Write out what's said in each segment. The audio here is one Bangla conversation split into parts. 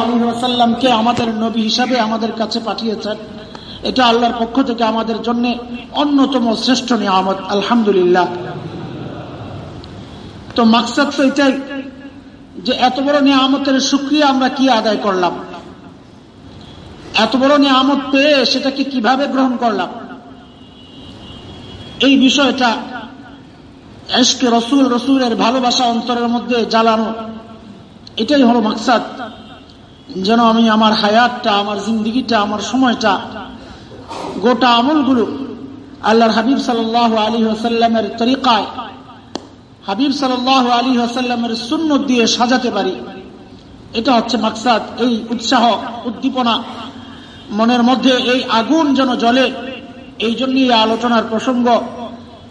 আলী আমাদের নবী হিসাবে আমাদের কাছে পাঠিয়েছেন। এটা আল্লাহর পক্ষ থেকে আমাদের জন্য অন্যতম শ্রেষ্ঠ নিয়ামত, আলহামদুলিল্লাহ। তো মাকসাদ তো এটাই যে এত বড় নিয়ামতের সুক্রিয়া আমরা কি আদায় করলাম? এত বড় নিয়ামত পেয়ে সেটাকে কীভাবে গ্রহণ করলাম? এই বিষয়টা রসুল, রসুলের ভালোবাসা অন্তরের মধ্যে জ্বালানো, এটাই হলো মাকসাদ। যেন আমি আমার হায়াতটা, আমার জিন্দিগিটা, আমার সময়টা, গোটা আমলগুলো আল্লাহর হাবিব সাল আলী হাসাল্লামের তরিকায়, হাবিব সাল আলী হাসাল্লামের শূন্য দিয়ে সাজাতে পারি। এটা হচ্ছে মাকসাদ, এই উৎসাহ, উদ্দীপনা। মনের মধ্যে এই আগুন যেন জলে এই জন্যই আলোচনার প্রসঙ্গ।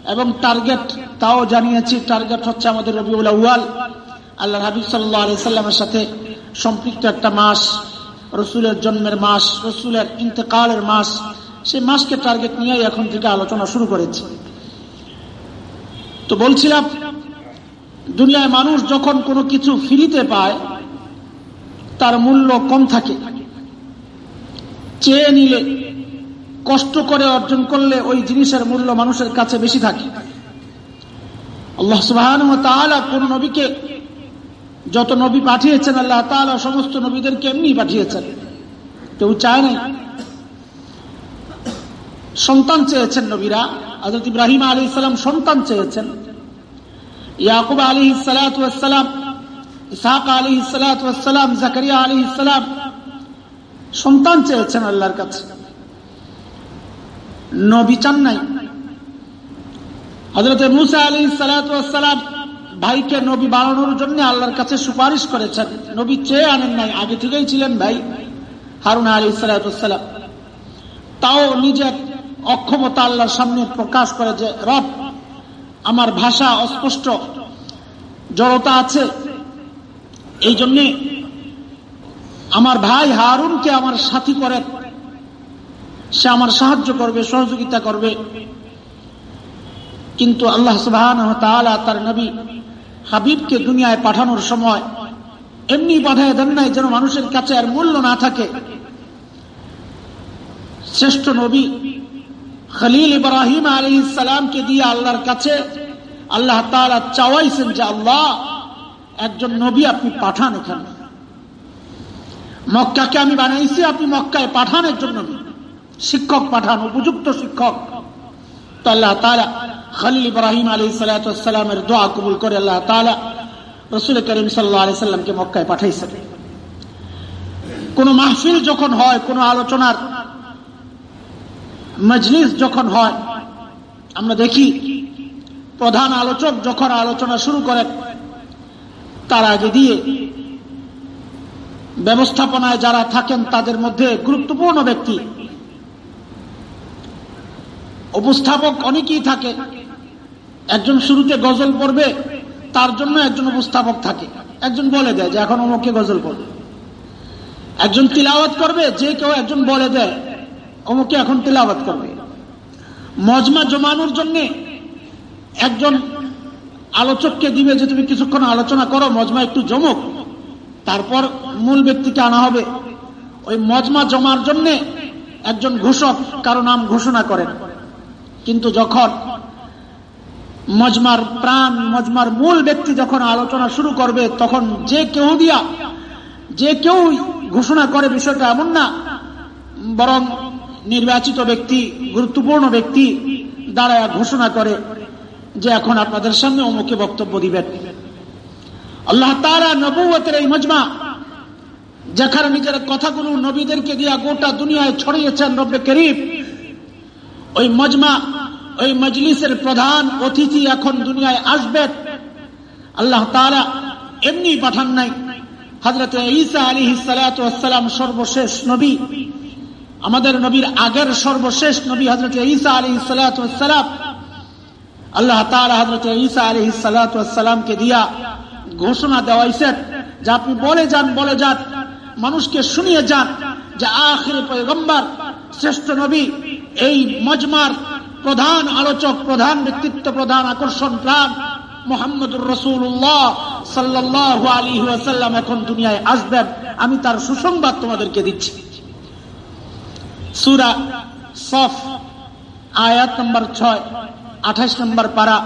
এবং টার্গেট তাও জানিয়েছি টার্গেট হচ্ছে আমাদের রবিউল আউ্য়াল। আল্লাহ হাবিব সাল্লাহ আলি সাল্লামের সাথে সম্পৃক্ত একটা মাস, রসুলের জন্মের মাস, রসুলের ইন্তেকালের মাস, সেই মাসকে টার্গেট নিয়ে এখন থেকে আলোচনা শুরু করেছি। তো বলছিলাম, দুনিয়ায় মানুষ যখন কোনো কিছু ফ্রিতে পায়, তার মূল্য কম থাকে। চেয়ে নিলে, কষ্ট করে অর্জন করলে ওই জিনিসের মূল্য মানুষের কাছে বেশি থাকে। আল্লাহ সুবাহান কোন নবীকে যত নবী পাঠিয়েছেন আল্লাহ তালা সমস্ত নবীদের এমনি পাঠিয়েছেন। কেউ চায় নাই। সন্তান চেয়েছেন নবীরা। হজরত ইব্রাহিম আলী ইসলাম সন্তান চেয়েছেন। ইয়াকুব আলী সালাতাম ইসাক আলী সালাতাম জাকারিয়া আলী ইসলাম সন্তান চেয়েছেন আল্লাহর কাছে। নবী চান নাই। হজরত মুসা আলী সালাতাম ভাইকে নবী বানানোর জন্য আল্লাহর কাছে সুপারিশ করেছেন। নবী চেয়ে আনেন নাই, আগে থেকেই ছিলেন ভাই। হারুন আলী সালাতাম তাও নিজের অক্ষমতা আল্লাহর সামনে প্রকাশ করে যে, রব, আমার ভাষা অস্পষ্ট, জড়তা আছে। এই জন্যে আমার ভাই হারুনকে আমার সাথী করে। সে আমার সাহায্য করবে, সহযোগিতা করবে। কিন্তু আল্লাহ সুবাহ তার নবী হাবিবকে দুনিয়ায় পাঠানোর সময় এমনি পাঠায় দেন নাই যেন মানুষের কাছে আর মূল্য না থাকে। শ্রেষ্ঠ নবী খলিল ইব্রাহিম আলী ইসালামকে দিয়ে আল্লাহর কাছে আল্লাহ তালা চাওয়াইছেন যে, আল্লাহ, একজন নবী আপনি পাঠান এখানে। মক্কাকে আমি বানাইছি, আপনি মক্কায় পাঠান একজন নবী। শিক্ষক পাঠান, উপযুক্ত শিক্ষক। তো আল্লাহ তালা খালিল ইব্রাহিম আলী সালাতামের দোয়া কবুল করে আল্লাহ তালা রসুল করিম সাল্লাহ আলি সাল্লামকে মক্কায় পাঠাইছেন। কোন মাহফিল যখন হয়, কোন আলোচনার মজলিস যখন হয়, আমরা দেখি প্রধান আলোচক যখন আলোচনা শুরু করেন, তার আগে দিয়ে ব্যবস্থাপনায় যারা থাকেন তাদের মধ্যে গুরুত্বপূর্ণ ব্যক্তি উপস্থাপক অনেকেই থাকে। একজন শুরুতে গজল পড়বে, তার জন্য একজন উপস্থাপক থাকে। একজন বলে দেয় যে, এখন অমুকে গজল পড়বে। একজন তিলাওয়াত করবে, যে কেউ একজন বলে দেয় অমুকে এখন তিলাওয়াত করবে। মজমা জমানোর জন্য একজন আলোচককে দিবে যে, তুমি কিছুক্ষণ আলোচনা করো, মজমা একটু জমুক। তারপর মূল ব্যক্তিকে আনা হবে। ওই মজমা জমার জন্যে একজন ঘোষক কারও নাম ঘোষণা করেন। কিন্তু যখন মজমার প্রাণ, মজমার মূল ব্যক্তি যখন আলোচনা শুরু করবে, তখন যে কেউ দিয়া, যে কেউ ঘোষণা করে বিষয়টা এমন না, বরং নির্বাচিত ব্যক্তি, গুরুত্বপূর্ণ ব্যক্তি দাঁড়ায় ঘোষণা করে যে এখন আপনাদের সামনে অমুকে বক্তব্য দিবেন। আল্লাহ তারা নবুয়তের এই মজমা, যেখানে নিজের কথাগুলো নবীদেরকে দিয়া গোটা দুনিয়ায় ছড়িয়েছেন রব্বে করিম ওই মজমা, ওই মজলিসের প্রধান অতিথি এখন দুনিয়ায় আসবেন আল্লাহ তারা এমনি পাঠান নাই। হজরত ঈসা আলী সালাম সর্বশেষ নবী। আমাদের নবীর আগের সর্বশেষ নবী হজরত ঈসা আলী সালাম আল্লাহ তালা হজরত ঈসা আলী সালাতামকে দিয়া ঘোষণা দেওয়াইছেন যে আপনি বলে যান বলে যান, মানুষকে শুনিয়ে যান যে আখির পয়গম্বর, শ্রেষ্ঠ নবী এই মজমার প্রধান আলোচক, প্রধান ব্যক্তিত্ব, প্রধান আকর্ষণ প্রাণ মোহাম্মদুর রসুল্লাহ সাল্লাহ আলী ওয়াসাল্লাম এখন দুনিয়ায় আসবেন। আমি তার সুসংবাদ তোমাদেরকে দিচ্ছি। সুরা সফ, আয়াত নম্বর ছয়, আঠাশ নম্বর পারা,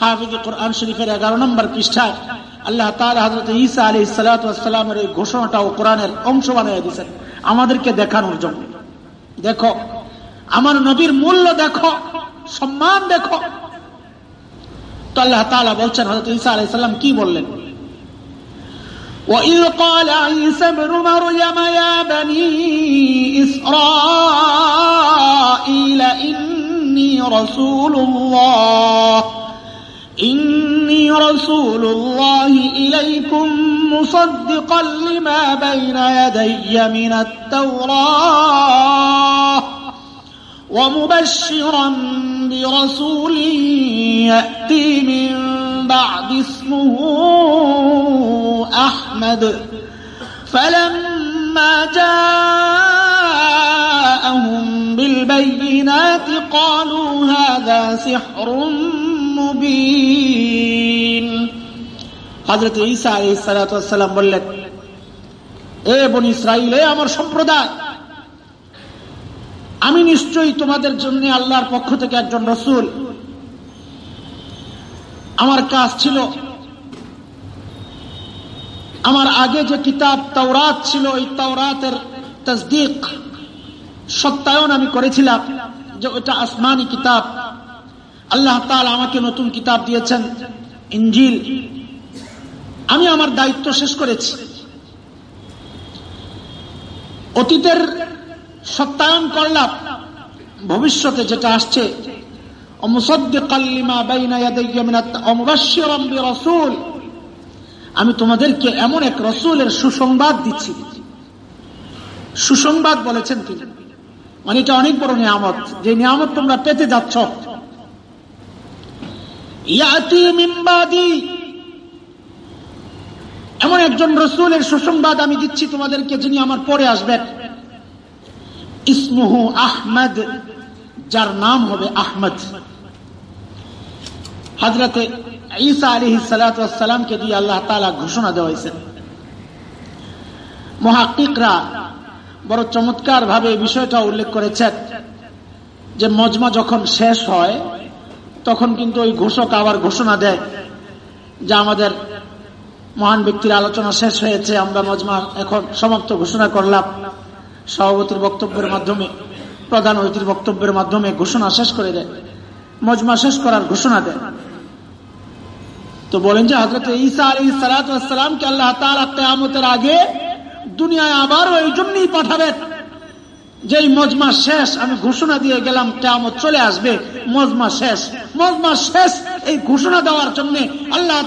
হাফিজ কোরআন শরীফের এগারো নম্বর পৃষ্ঠায় আল্লাহ তালা হজরত ইসা আলী সালাতামের এই ঘোষণাটাও কোরআনের অংশ বানিয়ে দিয়েছেন। আমাদেরকে দেখানোর জন্য। দেখো আমার নবীর মূল্য দেখো সম্মান দেখো তো আল্লাহ তালা বলছেন হজরত ইসা আলাই সাল্লাম কি বললেন وإذ قال عيسى ابن مريم يا بني إسرائيل إني رسول الله إني رسول الله إليكم مصدقا لما بين يدي من التوراة ومبشرا برسول يأتي من بعد اسمه أحمد فلما جاءهم بالبينات قالوا هذا سحر মুবিন হজরত ঈসা আলাইসালাম বললেন এ বন ইসরাইল আমার সম্প্রদায় আমি নিশ্চয়ই তোমাদের জন্য আল্লাহর পক্ষ থেকে একজন রসুল। আমার কাজ ছিল, আমার আগে যে কিতাব তাওরাত ছিল, ওই তাওরাতের তসদিক, সত্যায়ন আমি করেছিলাম যে ওইটা আসমানি কিতাব। আল্লাহ তাল আমাকে নতুন কিতাব দিয়েছেন ইঞ্জিল আমি আমার দায়িত্ব শেষ করেছি। অতীতের সত্যায়ন করলাম। ভবিষ্যতে যেটা আসছে আমি তোমাদেরকে এমন এক রসুলের সুসংবাদ দিচ্ছি। সুসংবাদ বলেছেন তিনি। মানে এটা অনেক বড় নিয়ামত। যে নিয়ামত তোমরা পেতে যাচ্ছ। এমন একজন রসুলের সুসংবাদ আমি দিচ্ছি তোমাদেরকে যিনি আমার পরে আসবেন। ইসমুহু আহমদ, যার নাম হবে আহমদ। হাজরতে ঈসা আলী সালাতামকে দিয়ে আল্লাহ তালা ঘোষণা দেওয়া হয়েছে। মহাকিকরা বড় চমৎকার ভাবে বিষয়টা উল্লেখ করেছেন যে মজমা যখন শেষ হয়, তখন কিন্তু ওই ঘোষক আবার ঘোষণা দেয় যে আমাদের মহান ব্যক্তির আলোচনা শেষ হয়েছে, আমরা মজমা এখন সমাপ্ত ঘোষণা করলাম। সভাপতির বক্তব্যের মাধ্যমে, প্রধান অতিথির বক্তব্যের মাধ্যমে ঘোষণা শেষ করে দেয়, মজমা শেষ করার ঘোষণা দেয়। তো বলেন যে হজরত ঈসা আলী সালাতামকে আল্লাহ তালা আগে দুনিয়ায় আবার ওই জন্যই পাঠাবেন। যেই মজমা শেষ, আমি ঘোষণা দিয়ে গেলাম কেমন চলে আসবে, মজমা শেষ। মজমা শেষ, এই ঘোষণা দেওয়ার জন্য আল্লাহ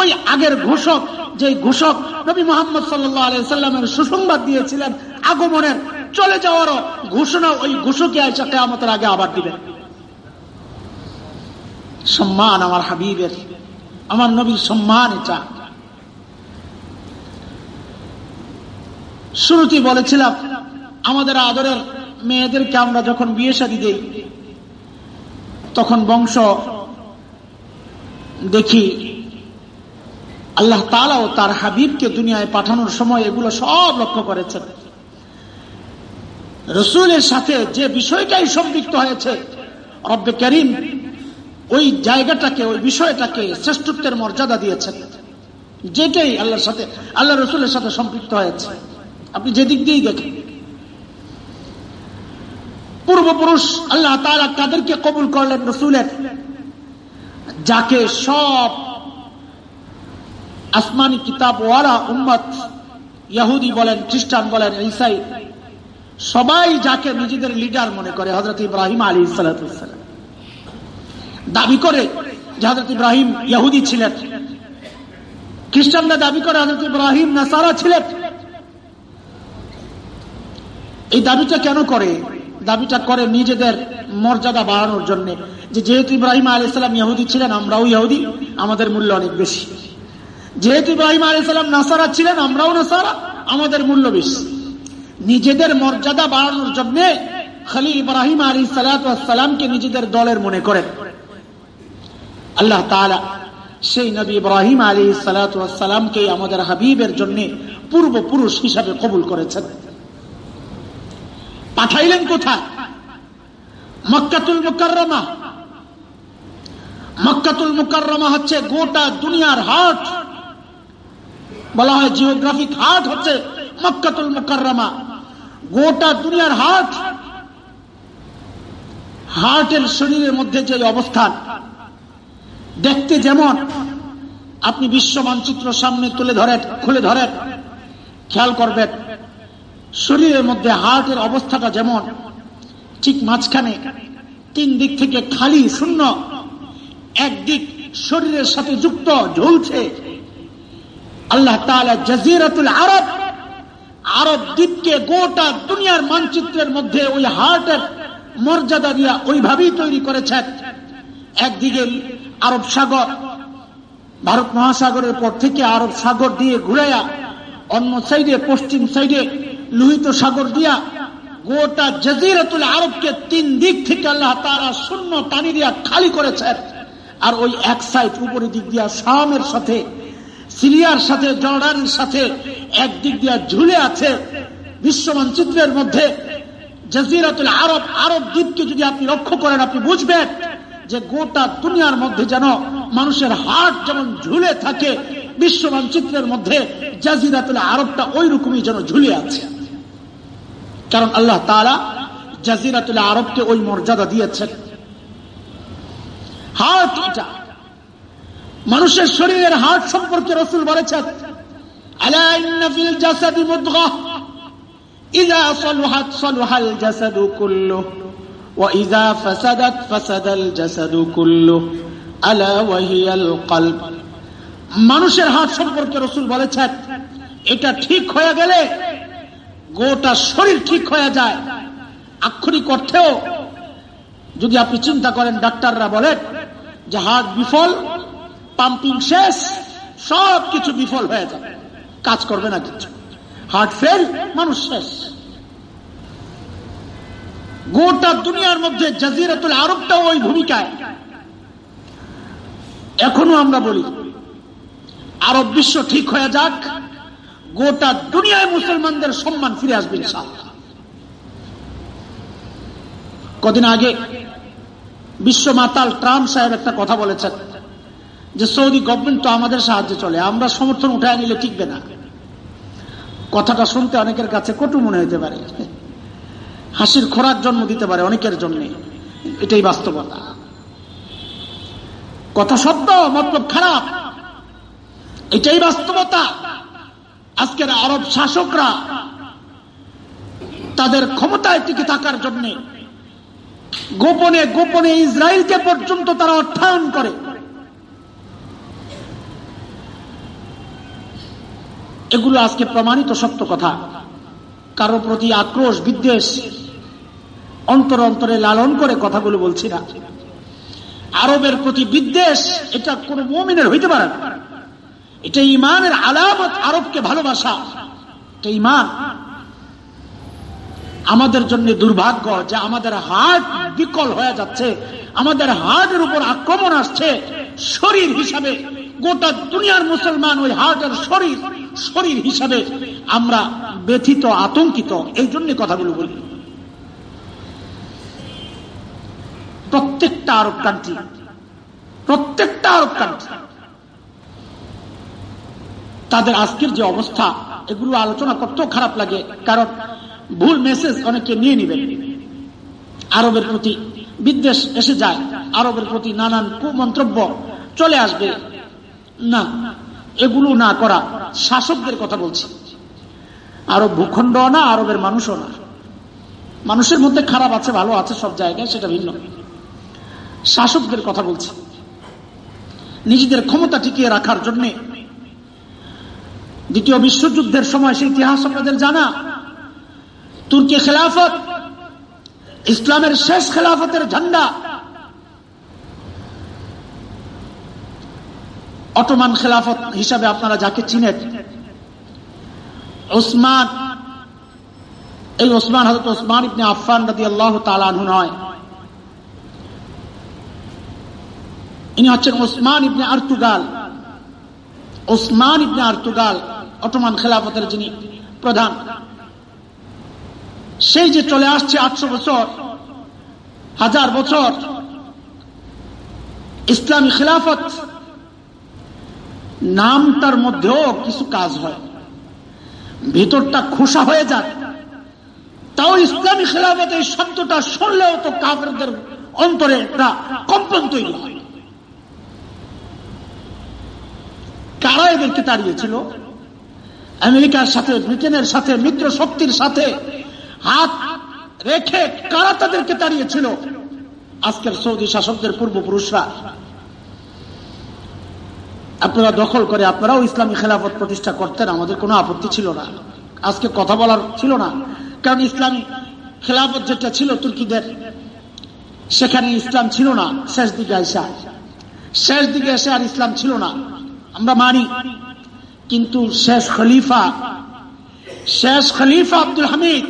ওই আগের ঘোষক যে ঘোষক নবী মোহাম্মদ সাল্লামের সুসংবাদ দিয়েছিলেন আগমনের, চলে যাওয়ারও ঘোষণা ওই ঘোষকে আইসা কেয়ামতের আগে আবার দিবেন সম্মান আমার হাবিবের, আমার নবীর সম্মান এটা। শুরুতেই বলেছিলাম, আমাদের আদরের মেয়েদেরকে আমরা যখন বিয়ে শাদী দেই, তখন বংশ দেখি আল্লাহ তালাও তার হাবিবকে দুনিয়ায় পাঠানোর সময় এগুলো সব লক্ষ্য করেছেন। রসুলের সাথে যে বিষয়টাই সম্পৃক্ত হয়েছে, রব্বে করিম ওই জায়গাটাকে, ওই বিষয়টাকে শ্রেষ্ঠত্বের মর্যাদা দিয়েছেন। যেটাই আল্লাহর সাথে, আল্লাহ রসুলের সাথে সম্পৃক্ত হয়েছে। আপনি যেদিক দিয়েই দেখেন। পূর্বপুরুষ আল্লাহ তারা কাদেরকে কবুল করলেন রসুলের। যাকে সব আসমানি কিতাব ওয়ালা উম্মত, ইয়াহুদি বলেন, খ্রিস্টান বলেন ইসাই সবাই যাকে নিজেদের লিডার মনে করে হজরত ইব্রাহিম আলী সালাম। দাবি করে যে হজরত ইব্রাহিম ইয়াহুদি ছিলেন। খ্রিস্টানরা দাবি করে হজরত ইব্রাহিম নাসারা ছিলেন। এই দাবিটা কেন করে? দাবিটা করে নিজেদের মর্যাদা বাড়ানোর জন্য যেহেতু ইব্রাহিম আলাইসালাম ইহুদি ছিলেন, আমরাও ইহুদি, আমাদের মূল্য অনেক বেশি। যেহেতু ইব্রাহিম আলাইসালাম নাসারা ছিলেন, আমরাও নাসারা, আমাদের মূল্য বেশি। নিজেদের মর্যাদা বাড়ানোর জন্য খালি ইব্রাহিম আলী সালাতামকে নিজেদের দলের মনে করেন। আল্লাহ তালা সেই নবী ইব্রাহিম আলী সালাতামকে আমাদের হাবিবের জন্য পূর্বপুরুষ হিসাবে কবুল করেছেন। পাঠাইলেন কোথায়? হচ্ছে গোটা দুনিয়ার হাট, হার্টের শরীরের মধ্যে যে অবস্থান, দেখতে যেমন আপনি বিশ্ব মানচিত্র সামনে তুলে ধরেন, খুলে ধরেন, খেয়াল করবেন, শরীরের মধ্যে হার্টের অবস্থাটা যেমন, ঠিক মাঝখানে, তিন দিক থেকে খালি শূন্য একদিক শরীরের সাথে যুক্ত, ঝুলছে। আল্লাহ তাআলা জাজিরাতুল আরব আরব দ্বীপকে গোটা দুনিয়ার মানচিত্রের মধ্যে ওই হার্টের মর্যাদা দিয়া ওইভাবেই তৈরি করেছেন একদিকে আরব সাগর, ভারত মহাসাগরের পর থেকে আরব সাগর দিয়ে ঘুরাইয়া, অন্য সাইডে, পশ্চিম সাইডে লোহিত সাগর দিয়া গোটা জাজিরাতুল আরবকে তিন দিক থেকে আল্লাহ তারা শূন্য টানি দিয়া খালি করেছেন আর ওই এক সাইড, উপরের দিক দিয়া শামের সাথে সিরিয়ার সাথে, জর্ডানের সাথে একদিক দিয়া ঝুলে আছে বিশ্ব মানচিত্রের মধ্যে জাজিরাতুল আরব। আরব দ্বীপকে যদি আপনি লক্ষ্য করেন, আপনি বুঝবেন যে গোটা দুনিয়ার মধ্যে যেন মানুষের হাট যেমন ঝুলে থাকে, বিশ্ব মানচিত্রের মধ্যে জাজিরাতুল আরবটা ওই রকমই যেন ঝুলে আছে। কারণ আল্লাহ তালা জাজিরাতুল আরবকে ওই মর্যাদা দিয়েছেন। হাট এটা। মানুষের শরীরের হার্ট সম্পর্কে রসুল বলেছেন মানুষের হাত সম্পর্কে রসুল বলেছেন, এটা ঠিক হয়ে গেলে গোটা শরীর ঠিক হয়ে যায়। আক্ষরিক অর্থেও যদি আপনি চিন্তা করেন, ডাক্তাররা বলেন যে হাত বিফল পাম্পিং শেষ সব কিছু বিফল হয়ে যাবে। কাজ করবে না কিছু। হার্ট ফেল, মানুষ শেষ। গোটা দুনিয়ার মধ্যে জাজিরাতুল আরবটাও ওই ভূমিকায়। এখনও আমরা বলি, আরব বিশ্ব ঠিক হয়ে যাক, গোটা দুনিয়ায় মুসলমানদের সম্মান ফিরে আসবে কদিন আগে বিশ্ব মাতাল ট্রাম্প সাহেব একটা কথা বলেছেন। যে সৌদি গভর্নমেন্ট তো আমাদের সাহায্যে চলে, আমরা সমর্থন উঠায় নিলে টিকবে না। কথাটা শুনতে অনেকের কাছে কটু মনে হতে পারে। হাসির খোরাক জন্ম দিতে পারে অনেকের জন্য, এটাই বাস্তবতা। কথা সত্য, মতলব খারাপ, এটাই বাস্তবতা। আজকের আরব শাসকরা তাদের ক্ষমতায় টিকে থাকার জন্য গোপনে গোপনে ইসরায়েলকে পর্যন্ত তারা অর্থায়ন করে। এগুলো আজকে প্রমাণিত সত্য কথা। কারও প্রতি আক্রোশ, বিদ্বেষ, অন্তর অন্তরে লালন করে কথাগুলো বলছি না। আরবের প্রতি বিদ্বেষ, এটা কোন মমিনের হইতে পারে না। এটা ইমানের আলামত আরবকে ভালোবাসা। এটা ইমান আমাদের জন্য দুর্ভাগ্য যে আমাদের হার্ট বিকল হয়ে যাচ্ছে। আমাদের হার্টের উপর আক্রমণ আসছে। শরীর হিসাবে গোটা দুনিয়ার মুসলমান ওই হার্টের শরীর। শরীর হিসাবে আমরা ব্যথিত, আতঙ্কিত, এই জন্য কথাগুলো বলি। প্রত্যেকটা আরব কান্ট্রি প্রত্যেকটা আরব কান্ট্রি তাদের আজকের যে অবস্থা, এগুলো আলোচনা করতেও খারাপ লাগে, কারণ ভুল মেসেজ অনেকে নিয়ে নিবেন আরবের প্রতি বিদ্বেষ এসে যায়, আরবের প্রতি নানান কুমন্তব্য চলে আসবে। না এগুলো না করা শাসকদের কথা বলছি। আরব ভূখণ্ড না, আরবের মানুষও না। মানুষের মধ্যে খারাপ আছে, ভালো আছে, সব জায়গায় সেটা ভিন্ন। শাসকদের কথা বলছি। নিজেদের ক্ষমতা টিকিয়ে রাখার জন্য দ্বিতীয় বিশ্বযুদ্ধের সময় সেই ইতিহাস আপনাদের জানা। তুর্কি খেলাফত, ইসলামের শেষ খেলাফতের ঝান্ডা অটোমান খেলাফত হিসাবে আপনারা যাকে চিনেন। ওসমান এই ওসমান হজরত ওসমান ইবনে আফান রাদি আল্লাহ তালানহু নয়। ইনি হচ্ছেন ওসমান ইবনে আর্তুগাল। ওসমান ইবনে আর্তুগাল, অটোমান খেলাফতের যিনি প্রধান। সেই যে চলে আসছে আটশো বছর, হাজার বছর, ইসলামী খেলাফত নামটার মধ্যেও কিছু কাজ হয়। ভিতরটা খোসা হয়ে যায়। তাও ইসলামী খেলাফত এই শব্দটা শুনলেও তো কাফেরদের অন্তরে একটা কম্পন তৈরি হয়। কারা এদেরকে তাড়িয়েছিল আমেরিকার সাথে, ব্রিটেনের সাথে, মিত্র শক্তির সাথে হাত রেখে কারা তাদেরকে তাড়িয়েছিল আজকের সৌদি শাসকদের পূর্বপুরুষরা। আপনারা দখল করে, আপনারাও ইসলামী খেলাফত প্রতিষ্ঠা করতেন, আমাদের কোনো আপত্তি ছিল না। আজকে কথা বলার ছিল না। কারণ ইসলামী খেলাফত যেটা ছিল তুর্কিদের, সেখানে ইসলাম ছিল না, শেষ দিকে এসে। শেষ দিকে এসে আর ইসলাম ছিল না। আমরা মানি, কিন্তু শেষ খলিফা শেষ খলিফা আব্দুল হামিদ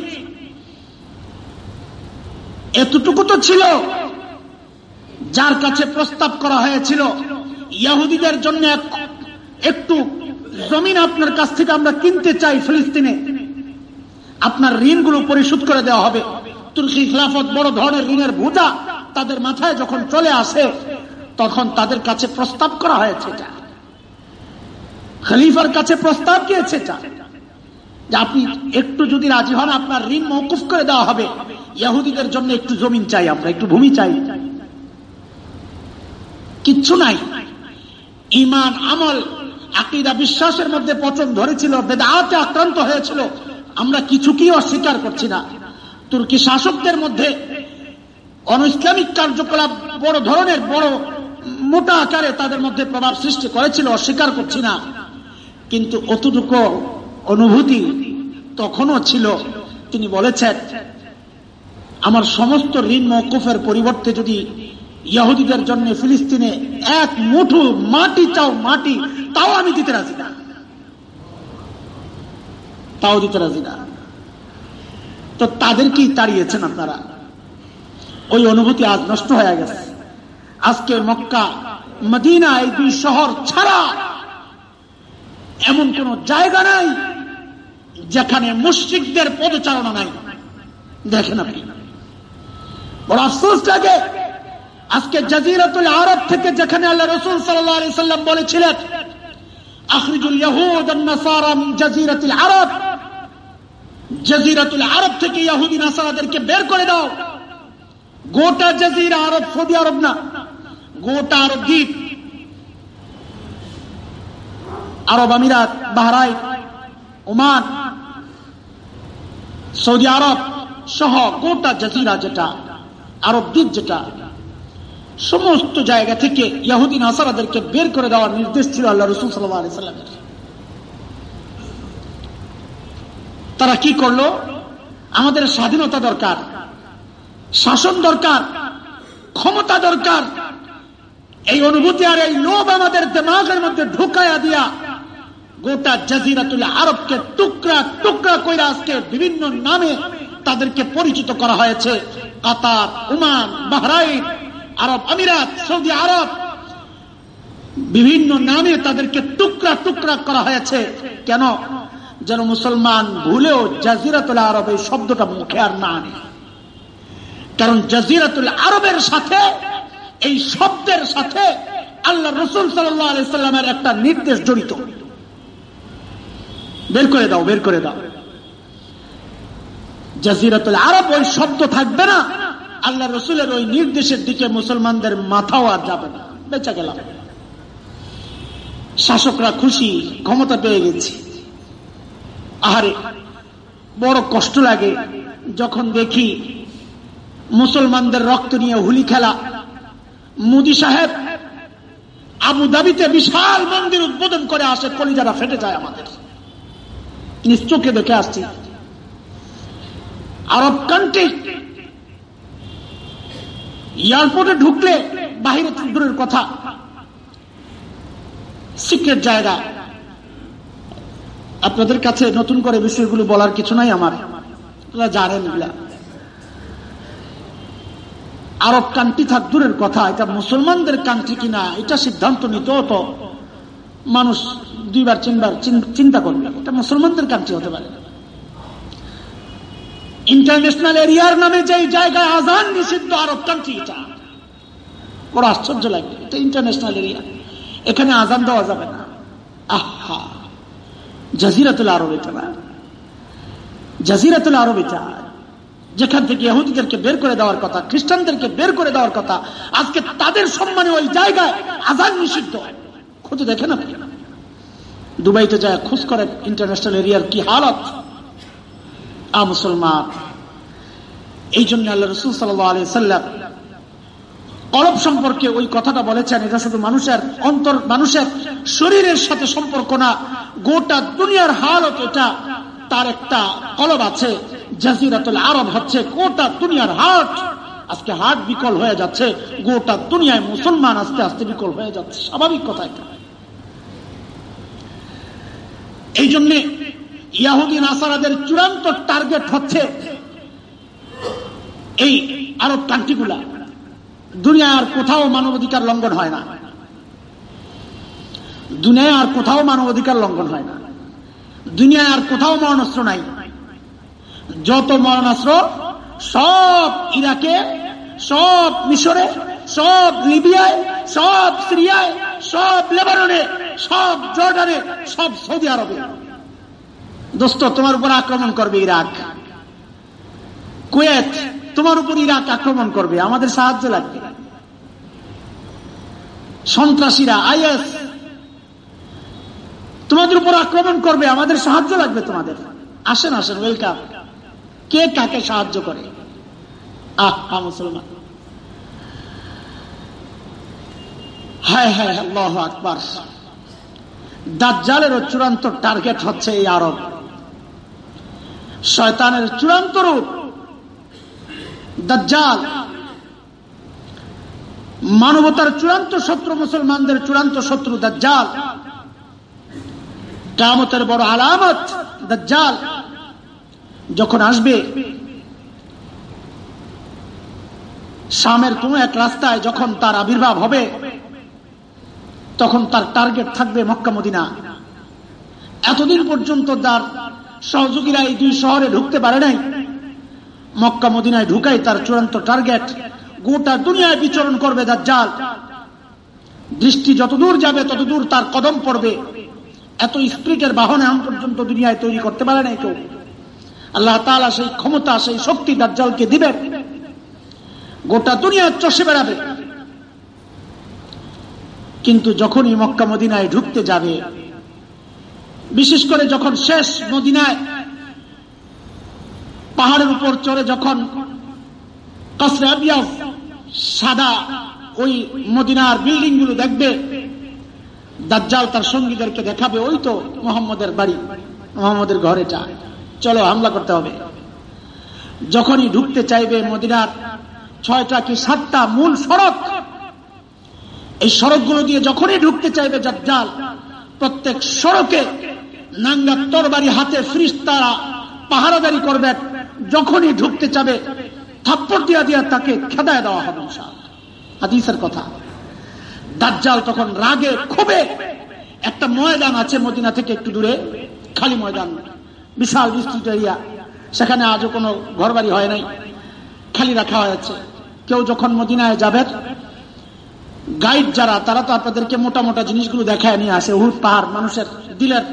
এতটুকু তো ছিল, যার কাছে প্রস্তাব করা হয়েছিল ইয়াহুদিদের জন্য একটু জমিন আপনার কাছ থেকে আমরা কিনতে চাই ফিলিস্তিনে। আপনার ঋণগুলো পরিশোধ করে দেওয়া হবে। তুর্কি খিলাফত বড় ধরনের ঋণের বোঝা তাদের মাথায় যখন চলে আসে, তখন তাদের কাছে প্রস্তাব করা হয়েছে খলিফার কাছে প্রস্তাব দিয়েছে আপনি একটু যদি রাজি হন, আপনার ঋণ মৌকুফ করে দেওয়া হবে। ইয়াহুদিদের জন্য একটু জমিন চাই, আমরা একটু ভূমি চাই। কিচ্ছু নাই। ইমান আমল, আকিদা, বিশ্বাসের মধ্যে পচন ধরেছিল বেদাতে আক্রান্ত হয়েছিল। আমরা কিছুকেই অস্বীকার করছি না। তুর্কি শাসকদের মধ্যে অনইসলামিক কার্যকলাপ বড় ধরনের, বড় মোটা আকারে তাদের মধ্যে প্রভাব সৃষ্টি করেছিল, অস্বীকার করছি না। কিন্তু অতটুকু অনুভূতি তখনও ছিল। তিনি বলেছেন, আমার সমস্ত ঋণ মৌকুফের পরিবর্তে যদি ইহুদিদের জন্য ফিলিস্তিনে এক মুঠু মাটি চাও, মাটি, তাও আমি দিতে রাজি না। তাও দিতে রাজি না। তো তাদেরকেই তাড়িয়েছেন আপনারা। ওই অনুভূতি আজ নষ্ট হয়ে গেছে। আজকে মক্কা, মদিনা এই দুই শহর ছাড়া এমন কোন জায়গা নাই যেখানে মুশ্রিকদের পদচারণা নাই। দেখেন আপনি। বড় আফসোস লাগে। আজকে জাজিরাতুল আরব থেকে যেখানে আল্লাহ রসুল সাল্লাম বলেছিলেন আরব। থেকে বের করে দাও। গোটা আরব, সৌদি আরব না, গোটা আরব আরব ওমান, সৌদি আরব সহ গোটা জাজিরা যেটা, আরব দ্বীপ যেটা সমস্ত জায়গা থেকে ইয়াহুদ্দিন আসারাদেরকে বের করে দেওয়ার নির্দেশ ছিল আল্লাহ রসুল সাল্লামের তারা কি করল? আমাদের স্বাধীনতা দরকার, শাসন দরকার, ক্ষমতা দরকার। এই অনুভূতি আর এই লোভ আমাদের দেমাগের মধ্যে ঢুকাইয়া দিয়া গোটা জাজিরাতুল আরবকে টুকরা টুকরা কইরা আজকে বিভিন্ন নামে তাদেরকে পরিচিত করা হয়েছে। কাতার উমান বাহরাইন আরব আমিরাত, সৌদি আরব। বিভিন্ন নামে তাদেরকে টুকরা টুকরা করা হয়েছে। কেন? যেন মুসলমান ভুলেও জাজিরাতুল আরব এই শব্দটা মুখে আর না আনে। কারণ জাজিরাতুল আরবের সাথে, এই শব্দের সাথে আল্লাহ রসুল সাল্লামের একটা নির্দেশ জড়িত। বের করে দাও, বের করে দাও। জাজিরাতুল আরব ওই শব্দ থাকবে না। আল্লাহ রসুলের ওই নির্দেশের দিকে মুসলমানদের মাথাও আর যাবে না। বেঁচে গেলাম। শাসকরা খুশি, ক্ষমতা পেয়ে গেছি। আহারে, বড় কষ্ট লাগে যখন দেখি মুসলমানদের রক্ত নিয়ে হুলি খেলা। মুদি সাহেব আবু দাবিতে বিশাল মন্দির উদ্বোধন করে আসে, কলিজারা ফেটে যায় আমাদের। নিজ চোখে দেখে আসছি। আরব কান্ট্রি এয়ারপোর্টে ঢুকলে বাহিরে দূরের কথা। সিক্রেট জায়গা। আপনাদের কাছে নতুন করে বিষয়গুলো বলার কিছু নাই আমার। জানেন আরব কান্ট্রি থাক, দূরের কথা, এটা মুসলমানদের কান্ট্রি কিনা, এটা সিদ্ধান্ত নিত তো মানুষ দুইবার, তিনবার চিন্তা করবে। এটা মুসলমানদের কান্ট্রি হতে পারে। ইন্টারন্যাশনাল এরিয়ার নামে যে জায়গায় আজান নিষিদ্ধ আরব কান্ট্রি এটা। বড় আশ্চর্য লাগবে, এটা ইন্টারন্যাশনাল এরিয়া এখানে আজান দেওয়া যাবে না। আহা! জাজিরাতুল আরব এটা না। জাজিরাতুল আরব এটা। যেখান থেকে ইহুদিদেরকে বের করে দেওয়ার কথা, খ্রিস্টানদেরকে বের করে দেওয়ার কথা, আজকে তাদের সম্মানে ওই জায়গায় আজান নিষিদ্ধ। খুঁজে দেখে না দুবাইতে যায় খোঁজ করে ইন্টারন্যাশনাল এরিয়ার কি হালত। আ মুসলমান। এই জন্য আল্লাহ রসুল সাল্লাম কলব সম্পর্কে ওই কথাটা বলেছেন, এটা শুধু মানুষের অন্তর, মানুষের শরীরের সাথে সম্পর্ক না, গোটা দুনিয়ার হালত এটা, তার একটা কলব আছে, জাজিরাতুল আরব হচ্ছে, গোটা দুনিয়ার হাট আজকে হাট বিকল হয়ে যাচ্ছে, গোটা দুনিয়ায় মুসলমান আস্তে আস্তে বিকল হয়ে যাচ্ছে, স্বাভাবিক কথা এটা। এই জন্যে ইয়াহুদিন আসারাদের চূড়ান্ত টার্গেট হচ্ছে এই আরব কান্ট্রিগুলা দুনিয়ার কোথাও মানবাধিকার লঙ্ঘন হয় না। দুনিয়ায় আর কোথাও মানবাধিকার লঙ্ঘন হয় না। দুনিয়ায় আর কোথাও মরণাস্ত্র নাই। যত মরণাস্ত্র, সব ইরাকে, সব মিশরে, সব লিবিয়ায়, সব সিরিয়ায়, সব লেবাননে, সব জর্ডানে, সব সৌদি আরবে। দোস্ত, তোমার উপর আক্রমণ করবে ইরাক। কুয়েত, তোমার উপর ইরাক আক্রমণ করবে, আমাদের সাহায্য লাগবে। সন্ত্রাসীরা, আইএস, তোমাদের উপর আক্রমণ করবে, আমাদের সাহায্য লাগবে তোমাদের। আসেন আসেন ওয়েলকাম কে কাকে সাহায্য করে? আহ মুসলমান। হায় হায়, আল্লাহ আকবার। দাজ্জালেরও চূড়ান্ত টার্গেট হচ্ছে এই আরব। শয়তানের চূড়ান্ত রূপ। দাজ্জাল, মানবতার চূড়ান্ত শত্রু, মুসলমানদের চূড়ান্ত শত্রু দাজ্জাল। কামতের বড় আলামত দাজ্জাল যখন আসবে, শামের কোন এক রাস্তায় যখন তার আবির্ভাব হবে, তখন তার টার্গেট থাকবে মক্কা, মদিনা। এতদিন পর্যন্ত তার সহযোগীরা এই দুই শহরে ঢুকতে পারে নাই। মক্কা মদিনায় ঢুকাই তার চূড়ান্ত টার্গেট, গোটা দুনিয়ায় বিচরণ করবে তার জাল দৃষ্টি যত দূর যাবে তত দূর তার কদম পড়বে। এত স্প্রিটের বাহন এখন পর্যন্ত দুনিয়ায় তৈরি করতে পারে নাই কেউ। আল্লাহ তালা সেই ক্ষমতা, সেই শক্তি দাজ্জালকে দিবেন গোটা দুনিয়া চষে বেড়াবে। কিন্তু যখনই মক্কা মদিনায় ঢুকতে যাবে বিশেষ করে যখন শেষ মদিনায় পাহাড়ের উপর চড়ে যখন সাদা ওই মদিনার বিল্ডিংগুলো দেখবে, দাজ্জাল তার সঙ্গীদেরকে দেখাবে, ওই তো মোহাম্মদের বাড়ি, মোহাম্মদের ঘরেটা চলো, হামলা করতে হবে। যখনই ঢুকতে চাইবে মদিনার ছয়টা কি সাতটা মূল সড়ক, এই সড়কগুলো দিয়ে যখনই ঢুকতে চাইবে জাল প্রত্যেক সড়কে নাঙ্গা তরবারি হাতে ফ্রিজ তারা পাহারাদারি করবে, যখনই ঢুকতে চাবে, থাপ্পড় দিয়া দিয়া তাকে খেদায় দেওয়া হবে হাদিসের কথা। দাজ্জাল তখন রাগে, ক্ষোভে, একটা ময়দান আছে মদিনা থেকে একটু দূরে, খালি ময়দান, বিশাল বিস্তৃত এরিয়া। সেখানে আজও কোনো ঘরবাড়ি হয় নাই, খালি রাখা হয়েছে। কেউ যখন মদিনায় যাবে, গাইড যারা, তারা তো আপনাদেরকে মোটা মোটা জিনিসগুলো দেখায় নিয়ে আসে। উহুদ পাহাড়, মানুষের দিলের